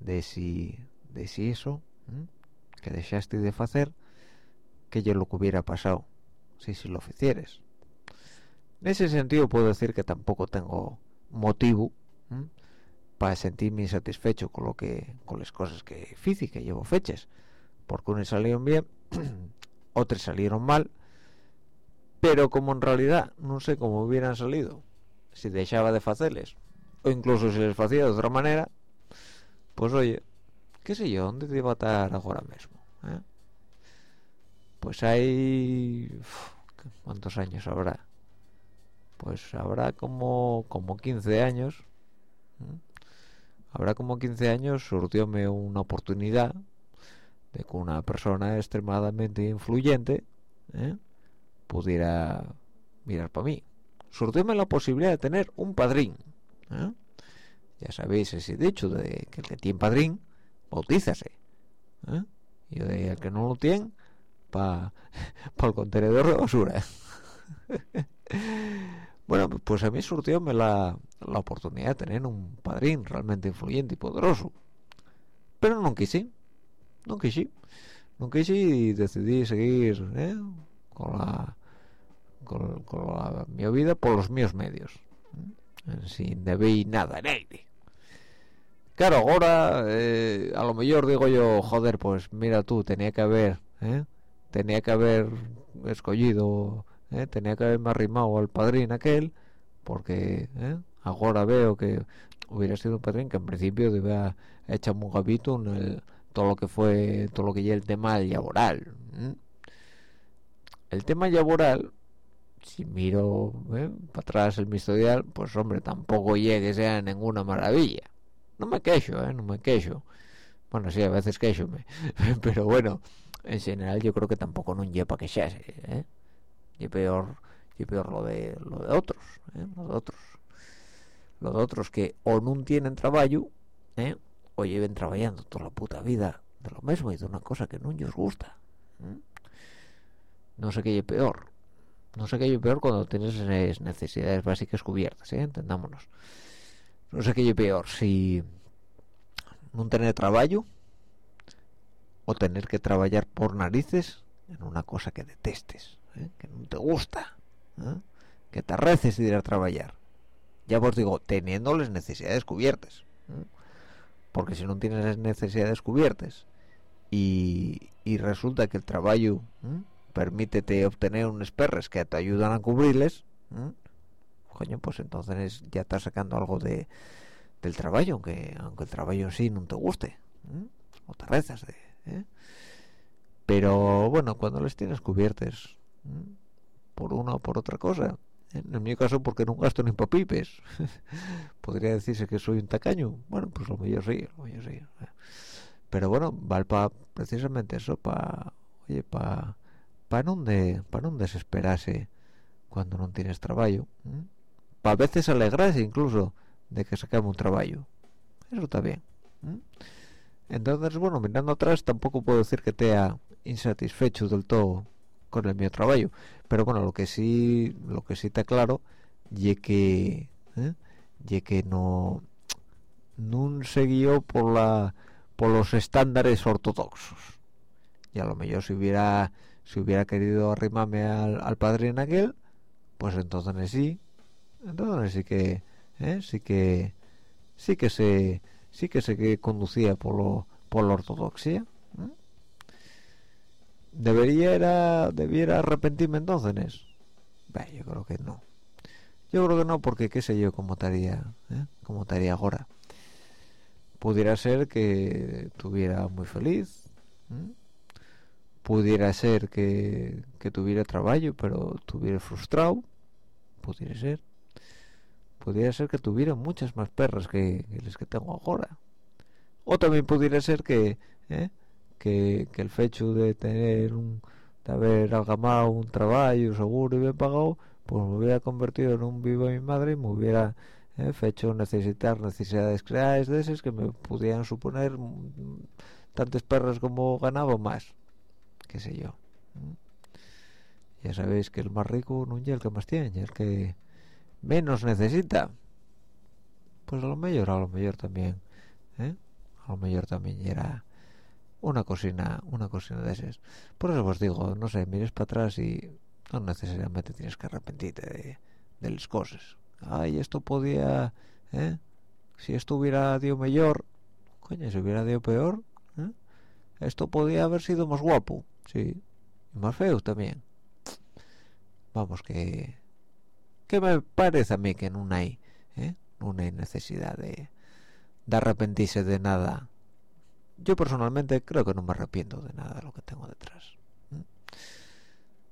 de si de si eso que dejaste de hacer que yo lo que hubiera pasado si si lo hicieres en ese sentido puedo decir que tampoco tengo motivo para sentirme insatisfecho con lo que con las cosas que hice que llevo fechas porque unos salieron bien otros salieron mal pero como en realidad no sé cómo hubieran salido si dejaba de hacerles o incluso si les hacía de otra manera pues oye qué sé yo dónde te iba a estar ahora mismo eh? pues hay cuántos años habrá pues habrá como como 15 años habrá como 15 años surtióme una oportunidad de que una persona extremadamente influyente ¿eh? pudiera mirar para mí surtióme la posibilidad de tener un padrín ¿eh? ya sabéis ese dicho de que el que tiene padrín bautízase ¿eh? y el que no lo tiene para pa el contenedor de basura bueno pues a mí surtióme la, la oportunidad de tener un padrín realmente influyente y poderoso pero no quise no quise no quise y decidí seguir ¿eh? con la con, la, mi vida por los míos medios ¿eh? sin debí nada en aire claro ahora eh, a lo mejor digo yo joder pues mira tú tenía que haber tenía que haber escogido tenía que haberme arrimado al padrín aquel porque ahora veo que hubiera sido un padrín que en principio debía echar un gabito en el, todo lo que fue todo lo que ya el tema laboral el tema laboral si miro ¿eh? para atrás el mi historial pues hombre tampoco llegue sea ninguna maravilla no me quejo ¿eh? no me quejo bueno sí a veces quejome pero bueno en general yo creo que tampoco no lleva que sea ¿eh? y peor y peor lo de lo de otros ¿eh? lo de otros los otros que o no tienen trabajo ¿eh? O lleven trabajando toda la puta vida de lo mismo y de una cosa que no os gusta no sé qué es peor no sé qué es peor cuando tienes necesidades básicas cubiertas ¿eh? entendámonos no sé qué es peor si no tener trabajo o tener que trabajar por narices en una cosa que detestes ¿eh? que no te gusta ¿eh? que te arreces de ir a trabajar ya os digo teniendo las necesidades cubiertas porque si no tienes las necesidades cubiertas y, resulta que el trabajo permítete obtener unos perres que te ayudan a cubrirles coño pues entonces ya estás sacando algo de del trabajo aunque aunque el trabajo en sí no te guste o te rezas de ¿eh? pero bueno cuando les tienes cubiertas por una o por otra cosa en, mi caso porque no gasto ni papipes podría decirse que soy un tacaño. Bueno pues lo mejor sí lo mejor sí. Pero bueno vale para precisamente eso para oye para para no desesperarse cuando no tienes trabajo para a veces alegrarse incluso de que acabe un trabajo. Eso está bien entonces bueno mirando atrás tampoco puedo decir que te haya insatisfecho del todo con el mío trabajo pero bueno lo que sí lo que sí está claro y que ¿eh? que no no seguió por la por los estándares ortodoxos y a lo mejor si hubiera si hubiera querido arrimarme al, al padre en aquel pues entonces sí entonces sí que ¿eh? sí que sí que se sí que se conducía por lo por la ortodoxia debería era debiera arrepentirme entonces bah, yo creo que no. Yo creo que no porque qué sé yo cómo estaría ¿eh? cómo estaría ahora. Pudiera ser que estuviera muy feliz pudiera ser que, que tuviera trabajo pero estuviera frustrado. Pudiera ser. Pudiera ser que tuviera muchas más perras que, las que tengo ahora. O también pudiera ser que ¿eh? Que, el hecho de tener un de haber algamado un trabajo seguro y bien pagado pues me hubiera convertido en un vivo de mi madre y me hubiera ¿eh? hecho necesitar necesidades creadas de esas que me pudieran suponer tantas perras como ganaba más qué sé yo ya sabéis que el más rico no es el que más tiene el que menos necesita pues a lo mejor a lo mejor también ¿eh? a lo mejor también era una cocina una cocina de esas por eso os digo no sé mires para atrás y no necesariamente tienes que arrepentirte de, las cosas ay esto podía ¿eh? si esto hubiera dio mejor coño si hubiera dio peor ¿eh? esto podía haber sido más guapo sí y más feo también vamos que que me parece a mí que no hay ¿eh? no hay necesidad de, de arrepentirse de nada yo personalmente creo que no me arrepiento de nada de lo que tengo detrás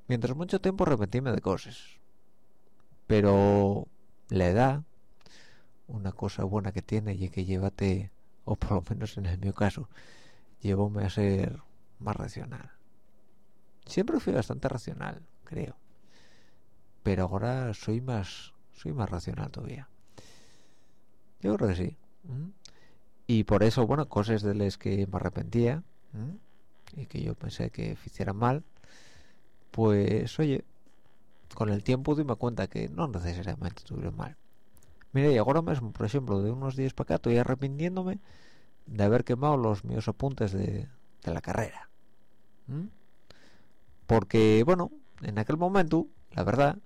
mientras mucho tiempo arrepentirme de cosas pero la edad una cosa buena que tiene y que llévate o por lo menos en el mío caso llevóme a ser más racional. Siempre fui bastante racional creo pero ahora soy más soy más racional todavía. Yo creo que sí y por eso bueno cosas de las que me arrepentía y que yo pensé que hiciera mal pues oye con el tiempo me cuenta que no necesariamente estuvieron mal. Mira y ahora mismo por ejemplo de unos días para acá estoy arrepintiéndome de haber quemado los míos apuntes de, la carrera porque bueno en aquel momento la verdad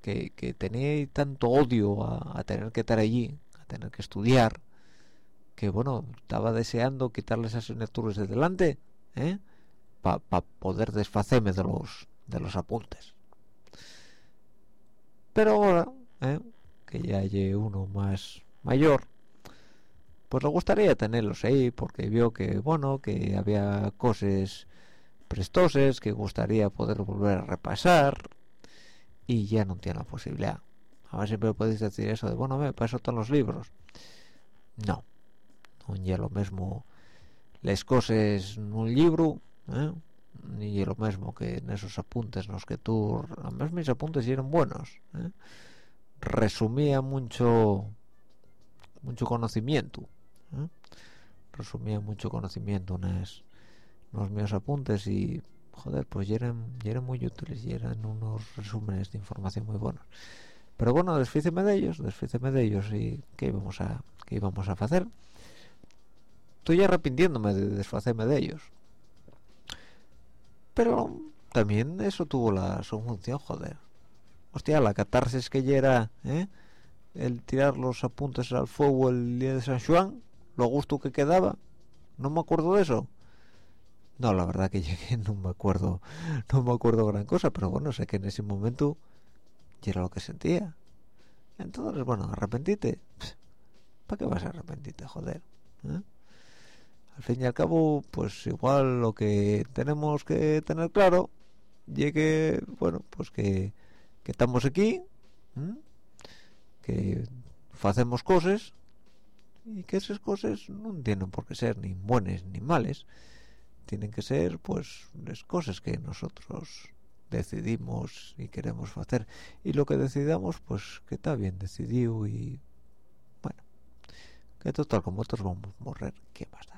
que, tenía tanto odio a tener que estar allí a tener que estudiar que bueno estaba deseando quitarle esas asignaturas de delante ¿eh? para poder desfacerme de los de los apuntes pero ahora ¿eh? que ya hay uno más mayor pues le gustaría tenerlos ahí porque vio que bueno que había cosas prestoses que gustaría poder volver a repasar y ya no tiene la posibilidad ahora siempre podéis decir eso de bueno me paso todos los libros no ya lo mismo las cosas en un libro ¿eh? ni lo mismo que en esos apuntes los que tú además mis apuntes eran buenos ¿eh? resumía mucho mucho conocimiento ¿eh? resumía mucho conocimiento en los míos apuntes y joder pues eran, eran muy útiles y eran unos resúmenes de información muy buenos pero bueno desfíceme de ellos desfíceme de ellos y qué íbamos a qué íbamos a hacer estoy arrepintiéndome de desfacerme de ellos. Pero también eso tuvo la su función joder. Hostia la catarsis que ya era ¿eh? el tirar los apuntes al fuego el día de San Juan lo gusto que quedaba no me acuerdo de eso. No la verdad que llegué no me acuerdo no me acuerdo gran cosa pero bueno sé que en ese momento ya era lo que sentía. Entonces bueno arrepentite. ¿para qué vas a arrepentirte joder ¿Eh? Al fin y al cabo pues igual lo que tenemos que tener claro que bueno pues que, estamos aquí que hacemos cosas y que esas cosas no tienen por qué ser ni buenas ni males tienen que ser pues las cosas que nosotros decidimos y queremos hacer. Y lo que decidamos pues que está bien decidido y bueno que total como otros vamos a morir qué más da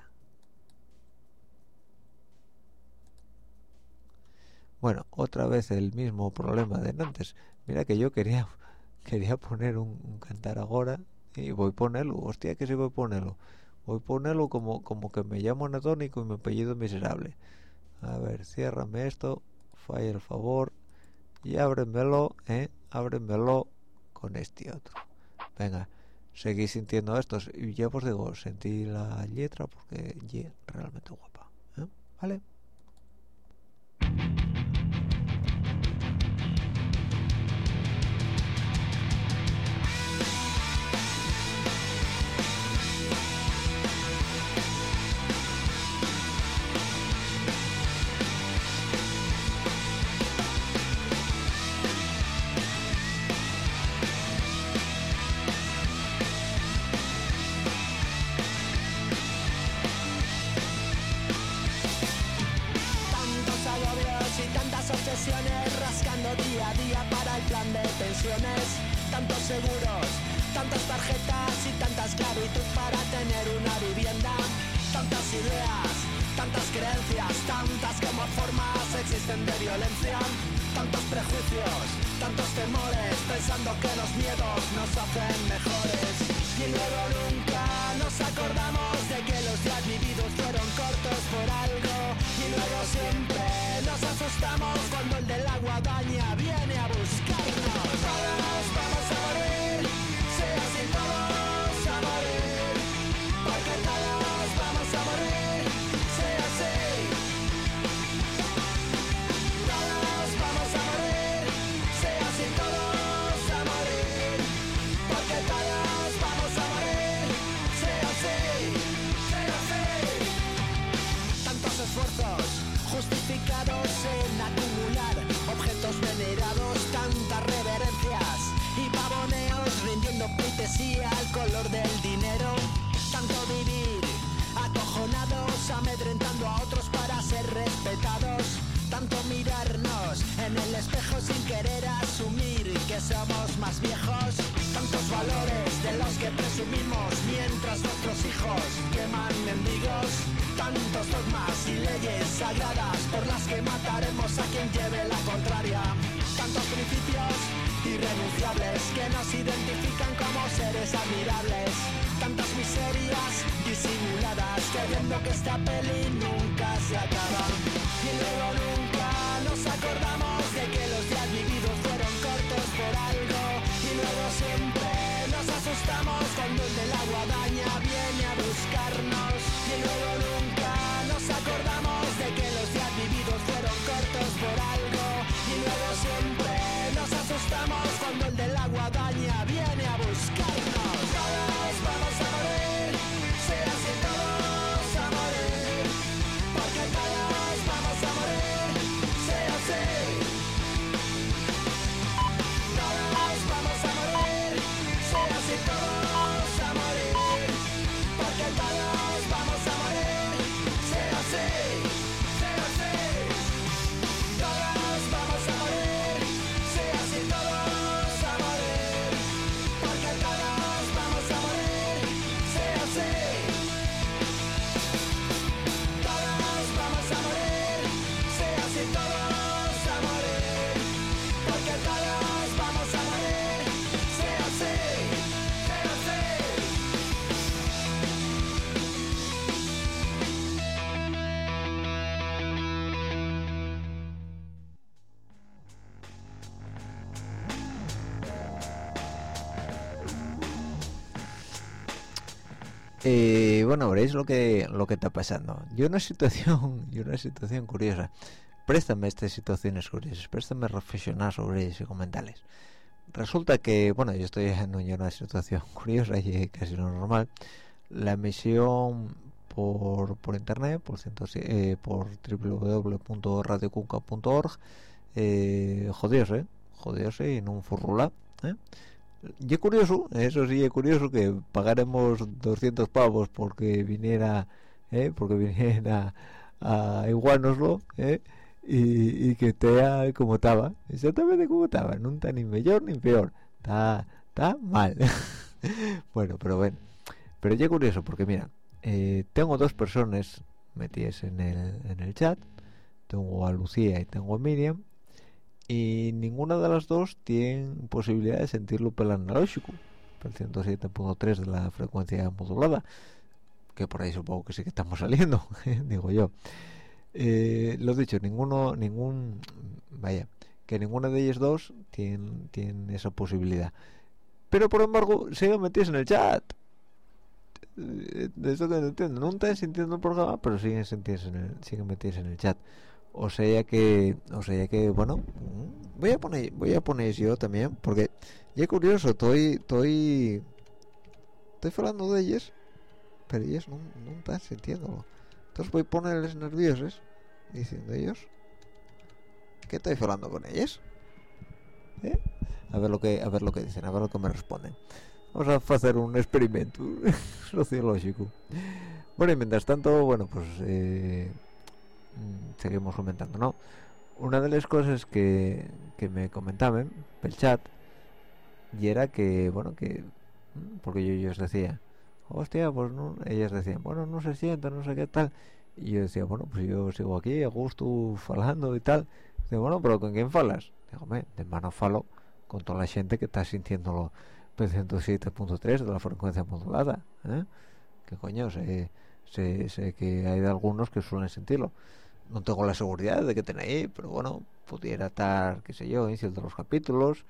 bueno otra vez el mismo problema de antes. Mira que yo quería quería poner un, cantar ahora y voy a ponerlo. Hostia que si voy a ponerlo. Voy a ponerlo como como que me llamo anatónico y me apellido miserable. A ver ciérrame esto falla el favor y ábremelo eh ábremelo con este otro. Venga seguí sintiendo esto. Y ya os digo sentí la letra porque es realmente guapa ¿eh? vale bueno, veréis lo que lo que está pasando. Yo una situación, yo una situación curiosa. Préstame estas situaciones curiosas, préstame reflexionar sobre ellas y comentarles. Resulta que, bueno, yo estoy en una situación curiosa y casi lo normal. La emisión por, por internet, por, eh, por www.radiocuca.org, eh, jodióse y no furrula, ¿eh? Y es curioso, eso sí es curioso que pagaremos 200 pavos porque viniera, ¿eh? porque viniera a iguanoslo, ¿eh? y, y que esté como estaba, exactamente como estaba, no está ni mejor ni peor, está, está mal. bueno, pero bueno, pero ya es curioso porque mira, eh, tengo dos personas metidas en el, en el chat, tengo a Lucía y tengo a Miriam, y ninguna de las dos tiene posibilidad de sentirlo por el analógico, por el 107.3 de la frecuencia modulada, que por ahí supongo que sí que estamos saliendo, digo yo. Eh, lo dicho, ninguno, ningún, vaya, que ninguna de ellas dos tiene, tiene esa posibilidad. Pero por embargo, siguen metidos en el chat. Eh, De eso que entiendo. No están sintiendo el programa, pero siguen, en el, siguen metidos en el chat o sea que o sea que bueno voy a poner voy a poner yo también porque ya curioso estoy estoy estoy hablando de ellas pero ellas no, no están sintiéndolo entonces voy a ponerles nerviosos diciendo ellos ¿qué estoy hablando con ellas? ¿Eh? a ver lo que a ver lo que dicen a ver lo que me responden vamos a hacer un experimento sociológico bueno y mientras tanto bueno pues eh, seguimos comentando no una de las cosas que, que me comentaban el chat y era que bueno que mm, porque yo, yo decía hostia pues no ellas decían bueno no se sienta no sé qué tal y yo decía bueno pues yo sigo aquí a gusto falando y tal digo bueno pero con quién falas digo me de mano falo con toda la gente que está sintiéndolo por 107.3 de la frecuencia modulada ¿eh? que coño sé, sé, sé que hay de algunos que suelen sentirlo. No tengo la seguridad de que tenéis pero bueno pudiera estar qué sé yo en ciertos los capítulos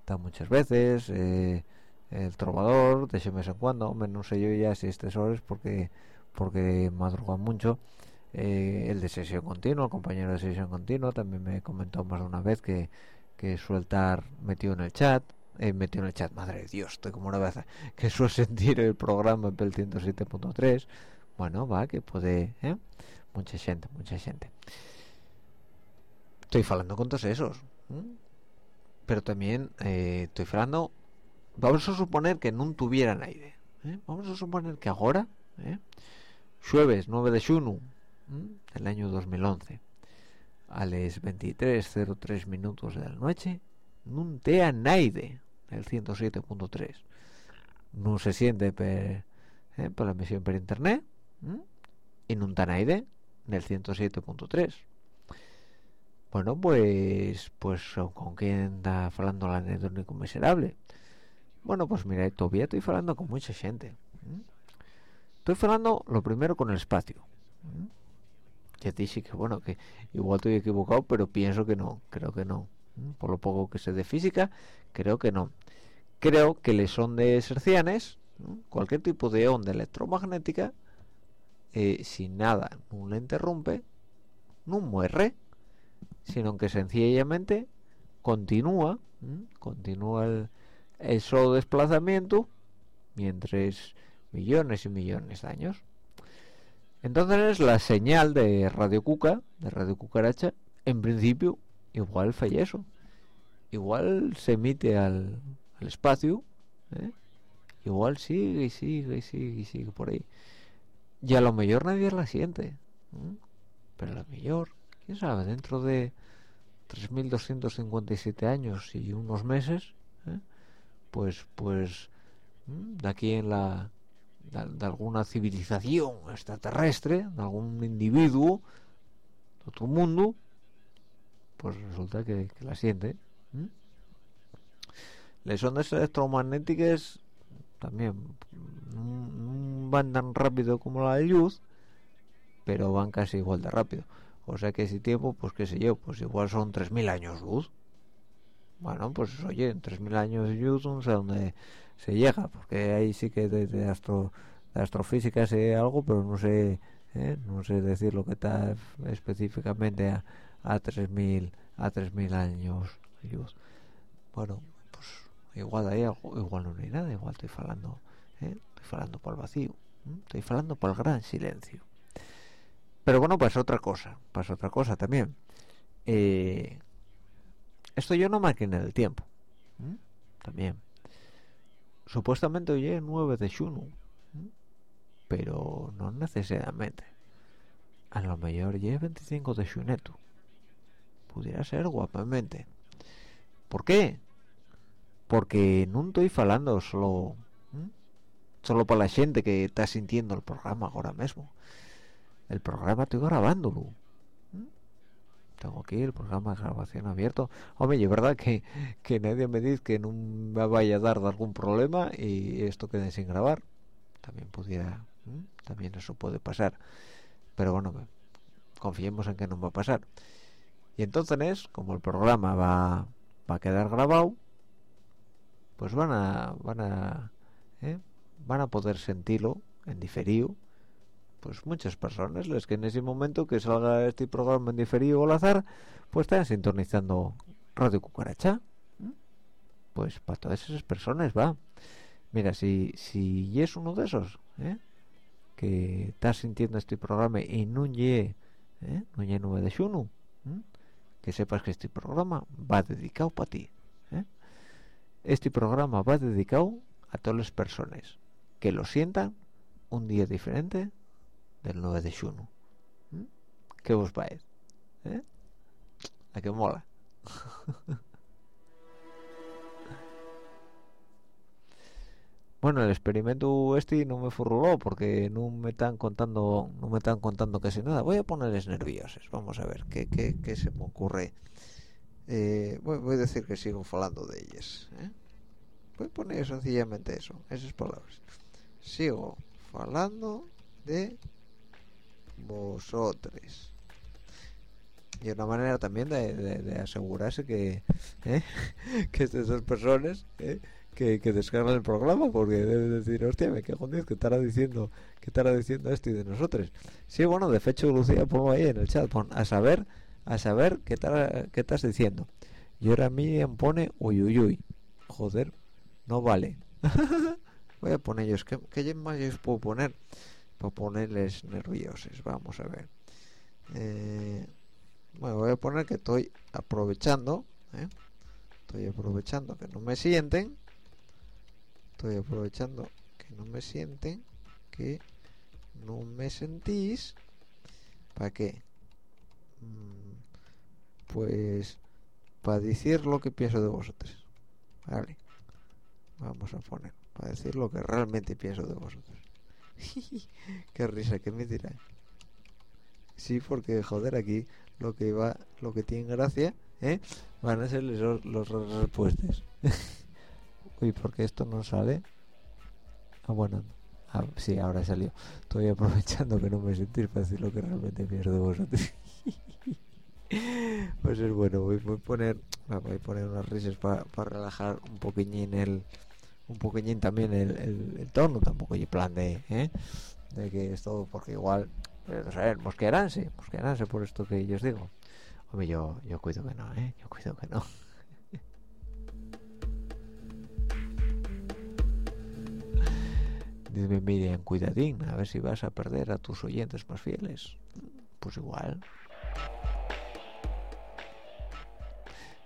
está muchas veces eh, el trovador de ese mes en cuando hombre no sé yo ya si estas horas porque porque madrugan mucho. Eh, el de sesión continua el compañero de sesión continua también me comentó más de una vez que que suele metido en el chat eh, metido en el chat madre de dios estoy como una vez que suele sentir el programa en el 107.3 bueno va que puede ¿eh? mucha gente mucha gente estoy hablando con todos esos pero también eh, estoy hablando vamos a suponer que no tuvieran aire ¿eh? vamos a suponer que ahora ¿eh? jueves 9 de ¿m? del año 2011 a las 23.03 minutos de la noche no tea naide el 107.3 no se siente per, eh, por la emisión por internet ¿m? y no está naide del 107.3 bueno pues pues con quién está hablando el anedónico miserable bueno pues mira todavía estoy hablando con mucha gente estoy hablando lo primero con el espacio ya dije que bueno que igual estoy equivocado pero pienso que no creo que no por lo poco que sé de física creo que no. Creo que las ondas hercianas cualquier tipo de onda electromagnética eh, si nada no le interrumpe no muere sino que sencillamente continúa continúa el, su desplazamiento mientras millones y millones de años. Entonces la señal de Radio Cuca de Radio Cucaracha en principio igual falla eso. Igual se emite al, al espacio ¿eh? igual sigue y sigue y sigue y sigue por ahí y a lo mejor nadie la siente pero a lo mejor quién sabe dentro de 3.257 años y unos meses ¿eh? pues pues de aquí en la de, alguna civilización extraterrestre de algún individuo de otro mundo pues resulta que, que la siente ¿eh? las ondas electromagnéticas también van tan rápido como la luz pero van casi igual de rápido o sea que ese tiempo pues qué sé yo pues igual son 3.000 años luz bueno pues oye en 3.000 años luz no sé dónde se llega porque ahí sí que de, de, astro, de astrofísica sé algo pero no sé ¿eh? no sé decir lo que está específicamente a, a 3.000 a 3.000 años luz bueno pues igual ahí igual no hay nada igual estoy hablando ¿eh? Estoy hablando por el vacío estoy hablando por el gran silencio. Pero bueno pasa otra cosa pasa otra cosa también. Eh, esto yo no máquina del tiempo también. Supuestamente hoy es 9 de junio pero no necesariamente. A lo mejor ya es 25 de juneto pudiera ser guapamente. ¿por qué? porque no estoy falando solo. Solo para la gente que está sintiendo el programa ahora mismo el programa estoy grabándolo ¿eh? tengo aquí el programa de grabación abierto hombre es verdad que, que nadie me dice que no me vaya a dar algún problema y esto quede sin grabar también pudiera ¿eh? también eso puede pasar pero bueno confiemos en que no va a pasar y entonces como el programa va, va a quedar grabado pues van a van a ¿eh? Van a poder sentirlo en diferido pues muchas personas las que en ese momento que salga este programa en diferido o al azar pues están sintonizando Radio Cucaracha ¿eh? pues para todas esas personas va mira si si es uno de esos ¿eh? que está sintiendo este programa y no ye ¿eh? no ye 9 de junio que sepas que este programa va dedicado para ti este programa va dedicado a todas las personas que lo sientan un día diferente del 9 de junio ¿Mm? ¿qué os parece? ¿Eh? a que mola bueno el experimento este no me furruló porque no me están contando no me están contando casi nada voy a ponerles nerviosos vamos a ver qué, qué, qué se me ocurre Eh, voy, voy a decir que sigo hablando de ellas ¿eh? voy a poner sencillamente eso esas palabras sigo hablando de vosotros y una manera también de, de- de asegurarse que ¿eh? que estas personas ¿eh? que, que descargan el programa porque deben decir hostia me cago en que estará diciendo que estará diciendo esto y de nosotros sí bueno de hecho Lucía pongo ahí en el chat pon a saber a saber qué estará- qué estás diciendo y ahora Miriam pone uy uy uy joder no vale voy a poner ellos ¿qué, más yo puedo poner para ponerles nerviosos vamos a ver. Eh, bueno voy a poner que estoy aprovechando ¿eh? estoy aprovechando que no me sienten. Estoy aprovechando que no me sienten que no me sentís. Para qué Mm, pues para decir lo que pienso de vosotros. Vale. Vamos a poner para decir lo que realmente pienso de vosotros. Qué risa que me dirán sí porque joder aquí lo que va lo que tiene gracia ¿eh? van a ser los, los respuestas uy porque esto no sale. Ah bueno ah, sí ahora salió. Estoy aprovechando que no me sentís para decir lo que realmente pienso de vosotros. Pues es bueno voy, voy a poner voy a poner unas risas para relajar un poquillín el un poquillín también el, el, el tono tampoco y plan de ¿eh? de que es todo porque igual no sé, mosquearánse mosquearánse por esto que yo os digo hombre yo yo cuido que no eh yo cuido que no Dime Miriam, cuidadín, a ver si vas a perder a tus oyentes más fieles. Pues igual.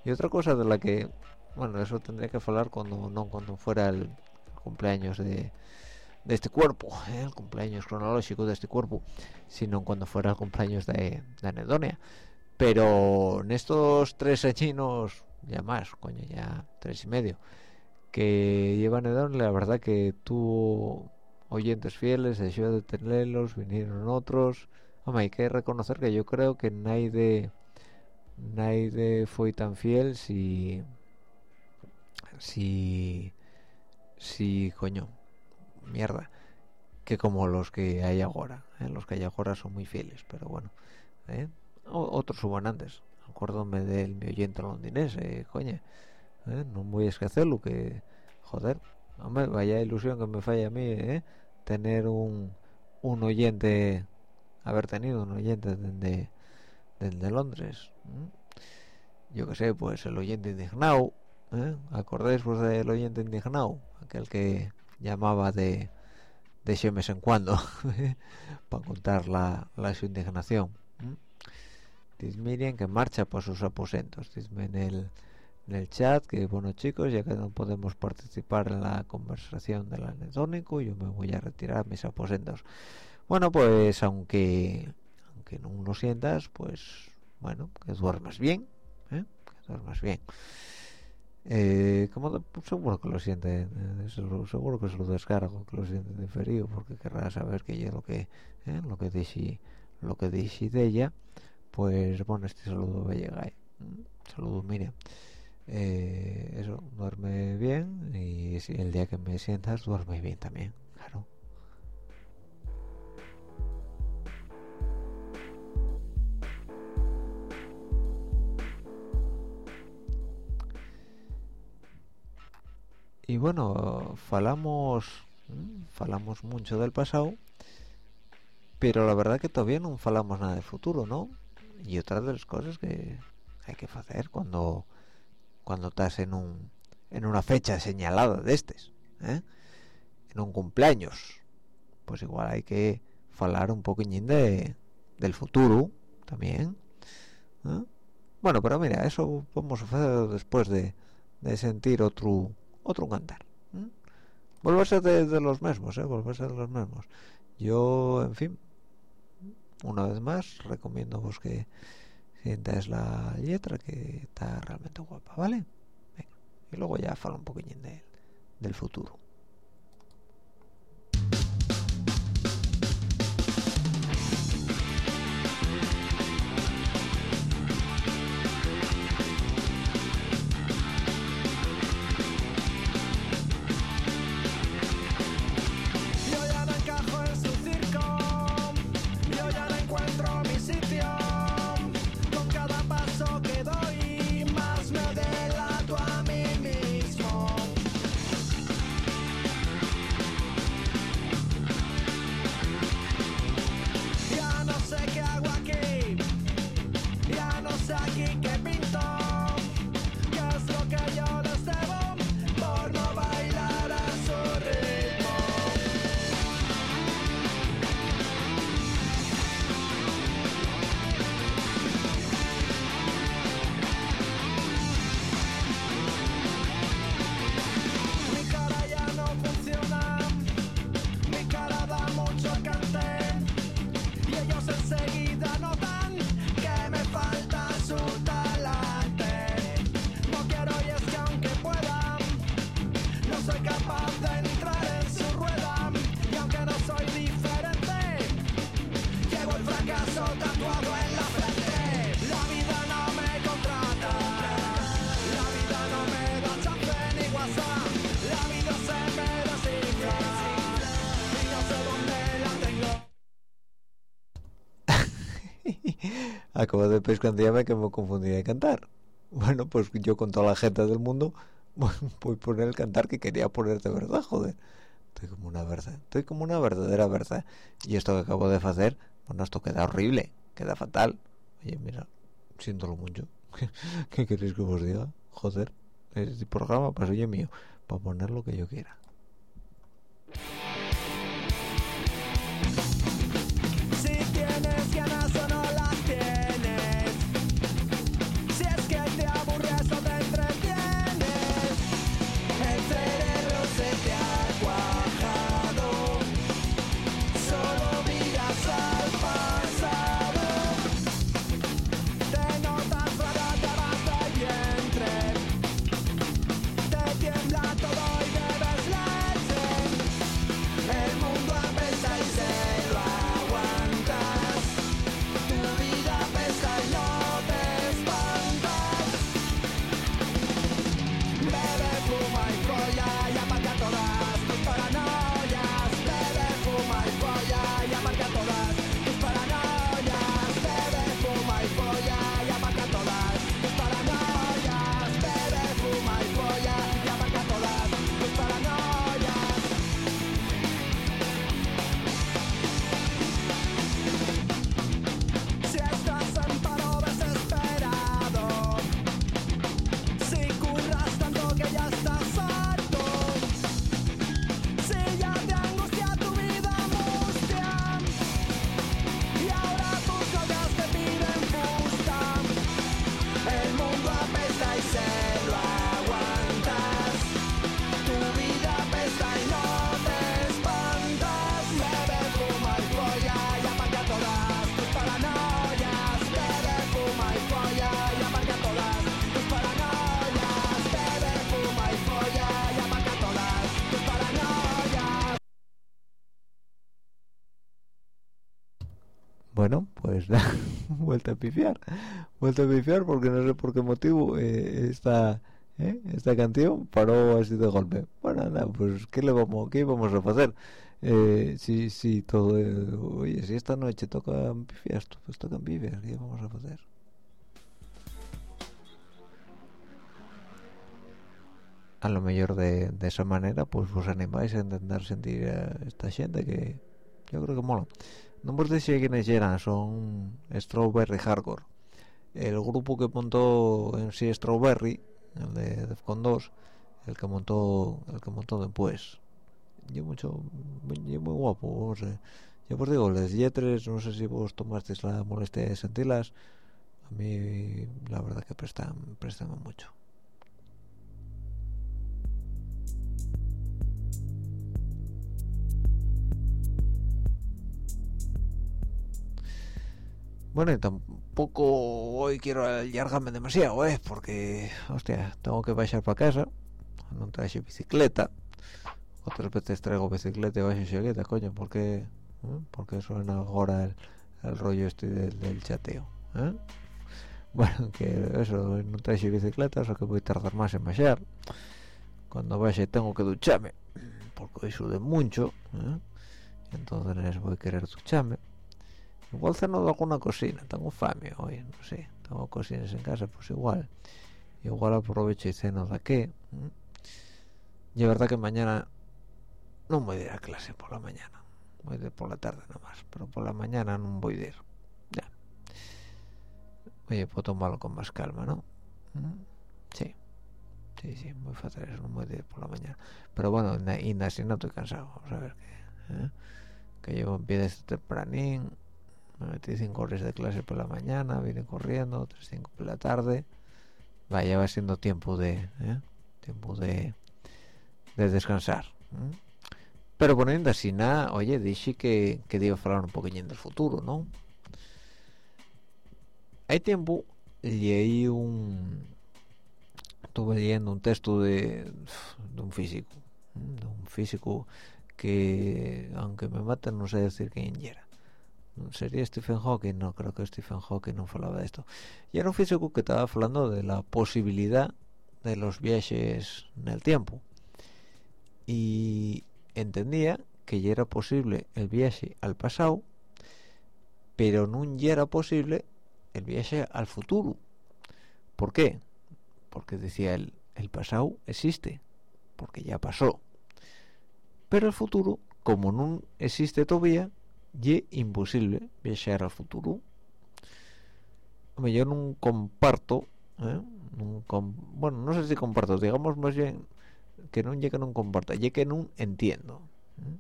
Y otra cosa de la que, bueno, eso tendría que hablar cuando no cuando fuera el cumpleaños de, de este cuerpo, ¿eh? el cumpleaños cronológico de este cuerpo, sino cuando fuera el cumpleaños de, de Anedonia. Pero en estos tres añinos, ya más, coño, ya tres y medio, que lleva Anedonia, la verdad que tuvo oyentes fieles, dejó de tenerlos, vinieron otros. Hombre, hay que reconocer que yo creo que nadie nadie fue tan fiel si si si coño mierda que como los que hay ahora ¿eh? los que hay ahora son muy fieles pero bueno ¿eh? Otros suban antes acuérdome del mi oyente londinense coño ¿eh? no voy a esquecerlo que joder hombre, vaya ilusión que me falla a mí ¿eh? tener un un oyente haber tenido un oyente desde desde Londres yo que sé pues el oyente indignado ¿eh? acordáis pues del oyente indignado aquel que llamaba de de ese mes en cuando para contar la, la su indignación ¿m? Dice Miriam que marcha por sus aposentos Dime en el en el chat que bueno chicos ya que no podemos participar en la conversación del anedónico yo me voy a retirar mis aposentos bueno pues aunque aunque no lo sientas pues bueno que duermas bien ¿eh? duermas bien eh, como de- pues seguro que lo siente eh, seguro, que se lo descargo que lo siente de frío porque querrá saber que yo lo que eh, lo que dije lo que dije de ella pues bueno este saludo va a llegar ¿eh? saludo Miriam eh, eso duerme bien y el día que me sientas duerme bien también claro y bueno falamos falamos mucho del pasado pero la verdad que todavía no falamos nada del futuro no y otra de las cosas que hay que hacer cuando cuando estás en un en una fecha señalada de estos ¿eh? en un cumpleaños pues igual hay que hablar un poquillín de del futuro también ¿eh? bueno pero mira eso vamos a hacer después de, de sentir otro otro cantar ¿eh? volverse de, los mismos ¿eh? volverse de los mismos yo en fin una vez más recomiendo vos que sientas la letra que está realmente guapa vale y luego ya falo un poquillín del futuro Acabo de pescantearme que me confundí de cantar. Bueno, pues yo con toda la gente del mundo voy a poner el cantar que quería poner de verdad, joder. Estoy como una verdad, estoy como una verdadera verdad. Y esto que acabo de hacer, bueno, esto queda horrible, queda fatal. Oye, mira, siéntolo mucho. ¿Qué queréis que os diga? Joder, este programa pues oye mío, para poner lo que yo quiera. pues nada, vuelta a pifiar, vuelta a pifiar porque no sé por qué motivo eh, esta, eh, esta canción paró así de golpe. Bueno, nada, pues ¿qué le vamos, qué vamos a hacer? Eh, si, si todo, eh, oye, si esta noche toca pifiar, pues toca pifiar, ¿qué vamos a hacer? a lo mejor de, de, esa manera pues vos animáis a intentar sentir a esta gente que yo creo que mola No os decía quiénes eran, son Strawberry Hardcore. El grupo que montó en sí Strawberry, el de Defcon 2, el que montó, el que montó después. Yo mucho, yo muy guapo. Yo os digo, las letras, no sé si vos tomasteis la molestia de sentirlas, a mí la verdad que prestan, prestan mucho. Bueno, y tampoco hoy quiero alargarme demasiado, ¿eh? Porque, hostia, tengo que bajar para casa. No traje bicicleta. Otras veces traigo bicicleta y bajo chaqueta, coño. ¿Por qué? ¿Eh? Porque suena ahora el, el rollo este del, chateo, ¿eh? Bueno, que eso, no traje bicicleta, eso que voy a tardar más en bajar. Cuando vaya tengo que ducharme, porque hoy sude mucho, ¿eh? Entonces voy a querer ducharme. Igual ceno de alguna cocina, tengo fame hoy, no sé, tengo cocinas en casa, pues igual. Igual aprovecho y ceno de qué. Y es verdad que mañana no voy a ir a clase por la mañana, voy a ir por la tarde nomás, pero por la mañana no voy a ir. Ya. Oye, puedo tomarlo con más calma, ¿no? Sí. Sí, sí, muy fácil eso, no voy a ir por la mañana. Pero bueno, na- y así no estoy cansado, vamos a ver que, ¿eh? que yo empiezo tempranín, me metí cinco horas de clase por la mañana, vine corriendo, otras cinco por la tarde. Vaya, va siendo tiempo de ¿eh? tiempo de, de descansar. ¿eh? Pero poniendo así nada, oye, dije que, que a hablar un poquillín del futuro, ¿no? Hay tiempo, leí un... Estuve leyendo un texto de, de un físico, de un físico que aunque me maten no sé decir quién era sería Stephen Hawking no creo que Stephen Hawking no hablaba de esto. Y era un físico que estaba hablando de la posibilidad de los viajes en el tiempo. Y entendía que ya era posible el viaje al pasado pero no ya era posible el viaje al futuro. ¿por qué? porque decía él el pasado existe porque ya pasó. Pero el futuro como no existe todavía y imposible viajar al futuro Hombre, yo no comparto ¿eh? nun com- bueno no sé si comparto digamos más bien que no llegue no comparta ya que no entiendo ¿eh?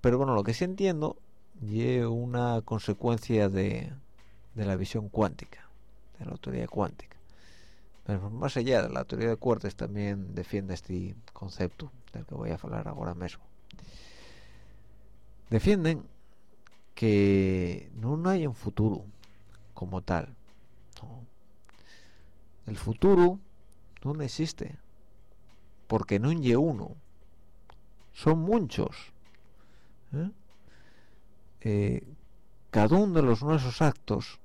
pero bueno lo que sí entiendo y una consecuencia de, de la visión cuántica de la teoría cuántica pero más allá de la teoría de cuerdas también defiende este concepto del que voy a hablar ahora mismo defienden que no hay un futuro como tal el futuro no existe porque no hay uno son muchos ¿eh? Eh, cada uno de los nuestros actos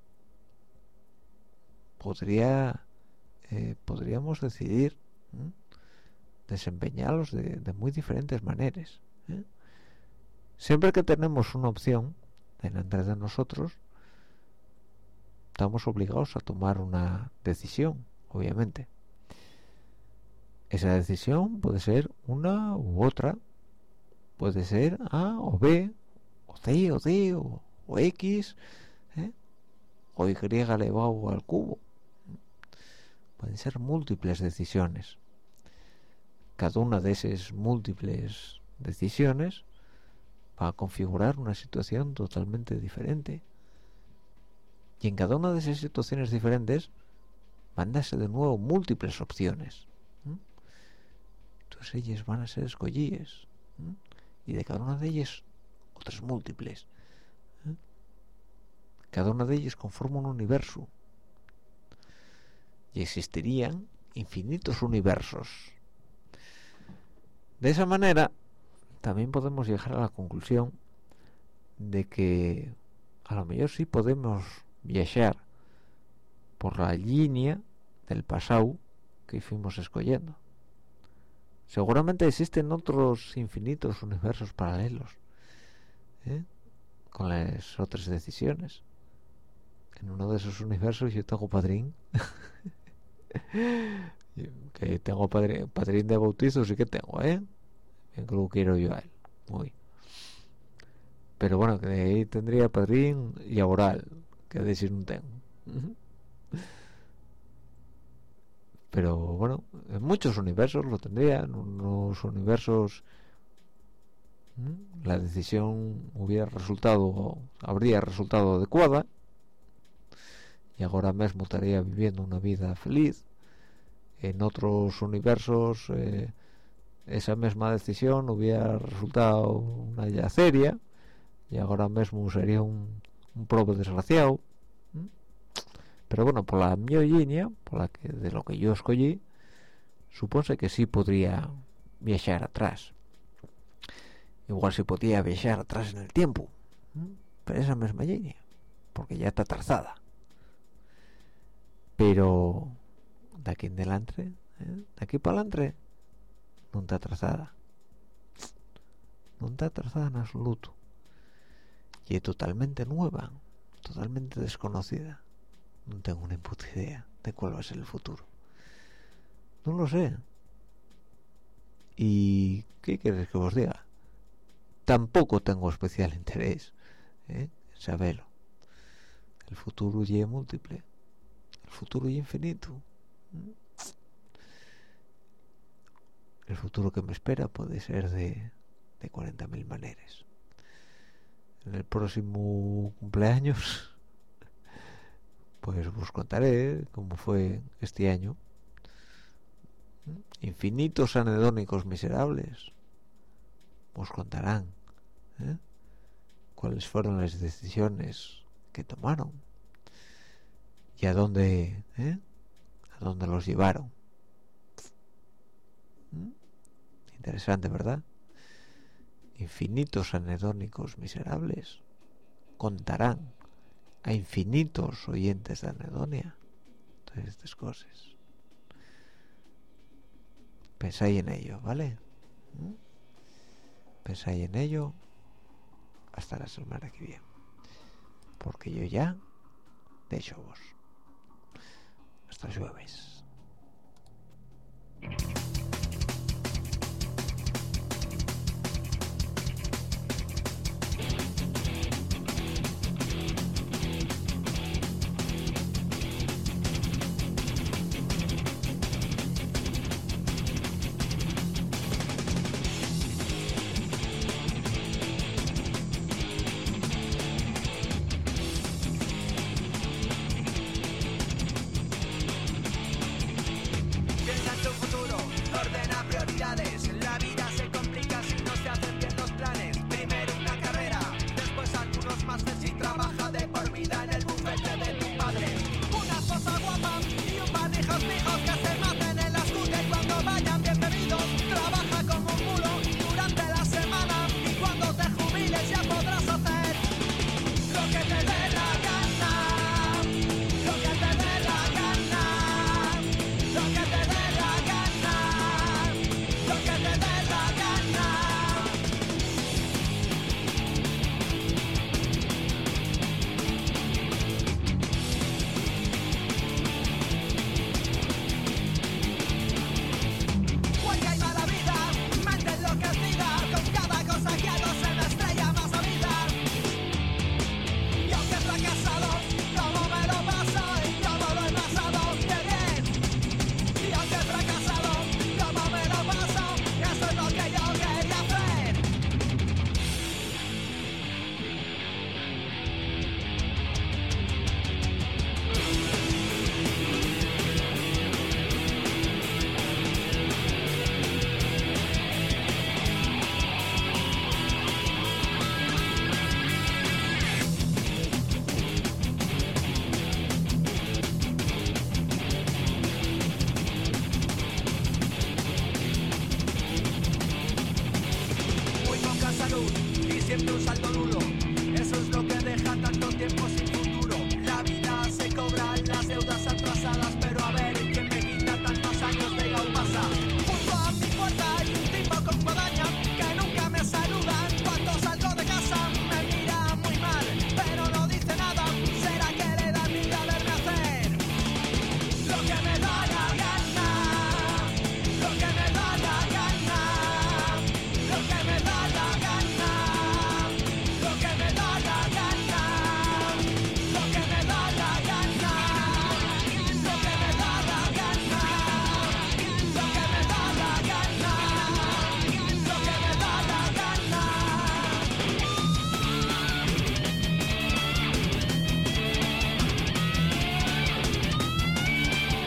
podría eh, podríamos decidir ¿eh? desempeñarlos de, muy diferentes maneras. Siempre que tenemos una opción delante de nosotros estamos obligados a tomar una decisión obviamente. Esa decisión puede ser una u otra. Puede ser A o B o C o D o, o X ¿eh? o Y elevado al cubo. Pueden ser múltiples decisiones. Cada una de esas múltiples decisiones a configurar una situación totalmente diferente. Y en cada una de esas situaciones diferentes van a darse de nuevo múltiples opciones entonces ellas van a ser escogidas ¿m? y de cada una de ellas otras múltiples cada una de ellas conforma un universo. Y existirían infinitos universos. De esa manera también podemos llegar a la conclusión de que a lo mejor sí podemos viajar por la línea del pasado que fuimos escogiendo seguramente existen otros infinitos universos paralelos ¿eh? con las otras decisiones en uno de esos universos yo tengo padrín que tengo padrín, padrín de bautizo sí que tengo ¿eh? Lo quiero yo a él muy pero bueno que de ahí tendría padrín laboral que decir no tengo pero bueno en muchos universos lo tendría en unos universos la decisión hubiera resultado habría resultado adecuada. Y ahora mismo estaría viviendo una vida feliz. En otros universos eh, esa misma decisión hubiera resultado una ya seria y ahora mismo sería un, un probo desgraciado pero bueno por la mi línea por la que de lo que yo escogí supone que sí podría viajar atrás. Igual si podía viajar atrás en el tiempo pero esa misma línea porque ya está trazada. Pero de aquí en delante ¿eh? de aquí para adelante no está trazada no está trazada en absoluto y es totalmente nueva totalmente desconocida. No tengo una puta idea de cuál va a ser el futuro. No lo sé. Y qué quieres que os diga tampoco tengo especial interés ¿eh? en saberlo el futuro ya es múltiple. El futuro y infinito. ¿Mm? El futuro que me espera puede ser de, de 40.000 maneras en el próximo cumpleaños pues os contaré cómo fue este año infinitos anedónicos miserables os contarán ¿eh? cuáles fueron las decisiones que tomaron y a dónde ¿eh? a dónde los llevaron ¿Mm? Interesante, ¿verdad? Infinitos anedónicos miserables contarán a infinitos oyentes de anedonia todas estas cosas. Pensáis en ello, ¿vale? ¿Mm? Pensáis en ello hasta la semana que viene. Porque yo ya dejo vos. Hasta el jueves.